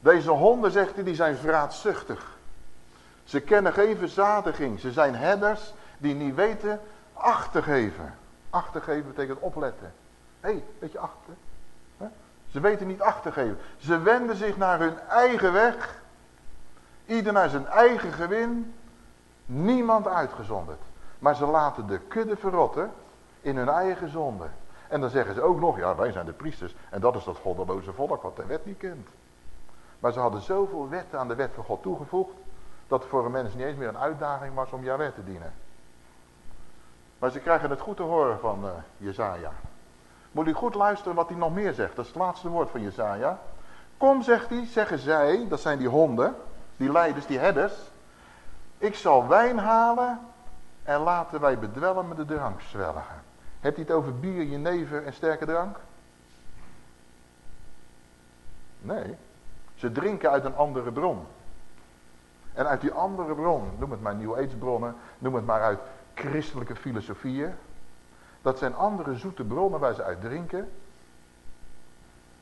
Deze honden, zegt hij, die zijn vraatzuchtig. Ze kennen geen verzadiging. Ze zijn herders die niet weten acht te geven. Acht te geven betekent opletten. Hé, hey, weet je achter? Ze weten niet acht te geven. Ze wenden zich naar hun eigen weg. Ieder naar zijn eigen gewin. Niemand uitgezonderd. Maar ze laten de kudde verrotten in hun eigen zonde. En dan zeggen ze ook nog, ja wij zijn de priesters. En dat is dat goddeloze volk wat de wet niet kent. Maar ze hadden zoveel wetten aan de wet van God toegevoegd. Dat het voor een mens niet eens meer een uitdaging was om Jahweh te dienen. Maar ze krijgen het goed te horen van uh, Jezaja. Moet u goed luisteren wat hij nog meer zegt. Dat is het laatste woord van Jezaja. Kom, zegt hij, zeggen zij, dat zijn die honden, die leiders, die herders. Ik zal wijn halen en laten wij bedwellen met de drank zwelgen. Hebt hij het over bier, jenever en sterke drank? Nee. Ze drinken uit een andere bron. En uit die andere bron, noem het maar New Age bronnen, noem het maar uit christelijke filosofieën. Dat zijn andere zoete bronnen waar ze uit drinken.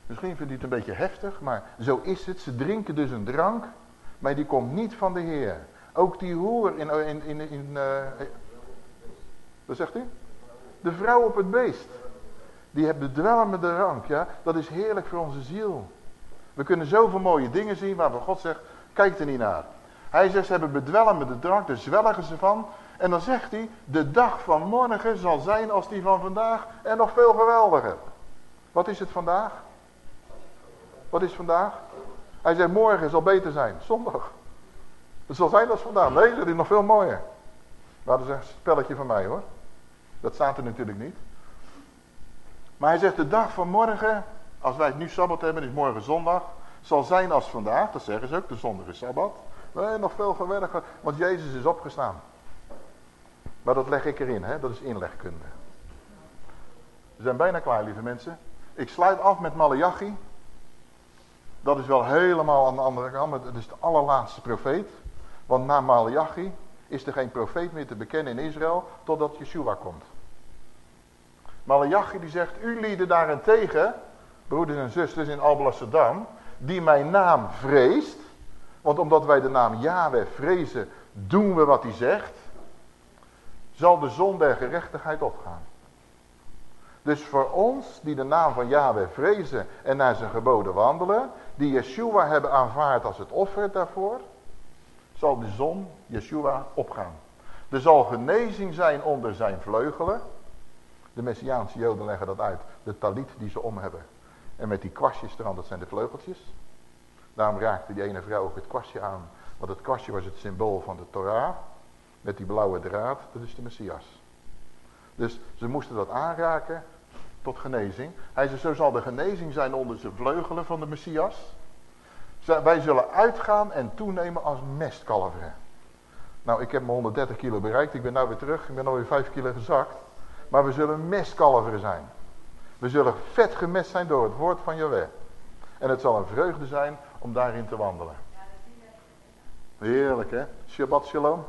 Misschien vindt u het een beetje heftig, maar zo is het. Ze drinken dus een drank, maar die komt niet van de Heer. Ook die hoer in... in, in, in uh, wat zegt u? De vrouw op het beest. Die hebben de drank, ja. Dat is heerlijk voor onze ziel. We kunnen zoveel mooie dingen zien waarvan God zegt, kijk er niet naar. Hij zegt, ze hebben bedwelmende drank, daar zwelgen ze van. En dan zegt hij, de dag van morgen zal zijn als die van vandaag en nog veel geweldiger. Wat is het vandaag? Wat is vandaag? Hij zegt, morgen zal beter zijn, zondag. Het zal zijn als vandaag. Nee, dat is nog veel mooier. Maar dat is een spelletje van mij hoor. Dat staat er natuurlijk niet. Maar hij zegt, de dag van morgen, als wij het nu Sabbat hebben, is morgen zondag, zal zijn als vandaag. Dat zeggen ze ook, de zondag is Sabbat. Nee, nog veel geweldiger, want Jezus is opgestaan. Maar dat leg ik erin, hè? dat is inlegkunde. We zijn bijna klaar, lieve mensen. Ik sluit af met Malachi. Dat is wel helemaal aan de andere kant, maar het is de allerlaatste profeet. Want na Malachi is er geen profeet meer te bekennen in Israël totdat Yeshua komt. Malachi die zegt, u lieden daarentegen, broeders en zusters in Alblasserdam, die mijn naam vreest. Want omdat wij de naam Yahweh vrezen, doen we wat hij zegt zal de zon der gerechtigheid opgaan. Dus voor ons die de naam van Yahweh vrezen en naar zijn geboden wandelen, die Yeshua hebben aanvaard als het offer daarvoor, zal de zon Yeshua opgaan. Er zal genezing zijn onder zijn vleugelen. De Messiaanse joden leggen dat uit. De talit die ze om hebben. En met die kwastjes eraan, dat zijn de vleugeltjes. Daarom raakte die ene vrouw ook het kwastje aan. Want het kwastje was het symbool van de Torah met die blauwe draad, dat is de Messias. Dus ze moesten dat aanraken tot genezing. Hij zei, zo zal de genezing zijn onder zijn vleugelen van de Messias. Wij zullen uitgaan en toenemen als mestkalveren. Nou, ik heb mijn 130 kilo bereikt. Ik ben nou weer terug. Ik ben alweer 5 kilo gezakt. Maar we zullen mestkalveren zijn. We zullen vet gemest zijn door het woord van Jaweh. En het zal een vreugde zijn om daarin te wandelen. Heerlijk hè? Shabbat shalom.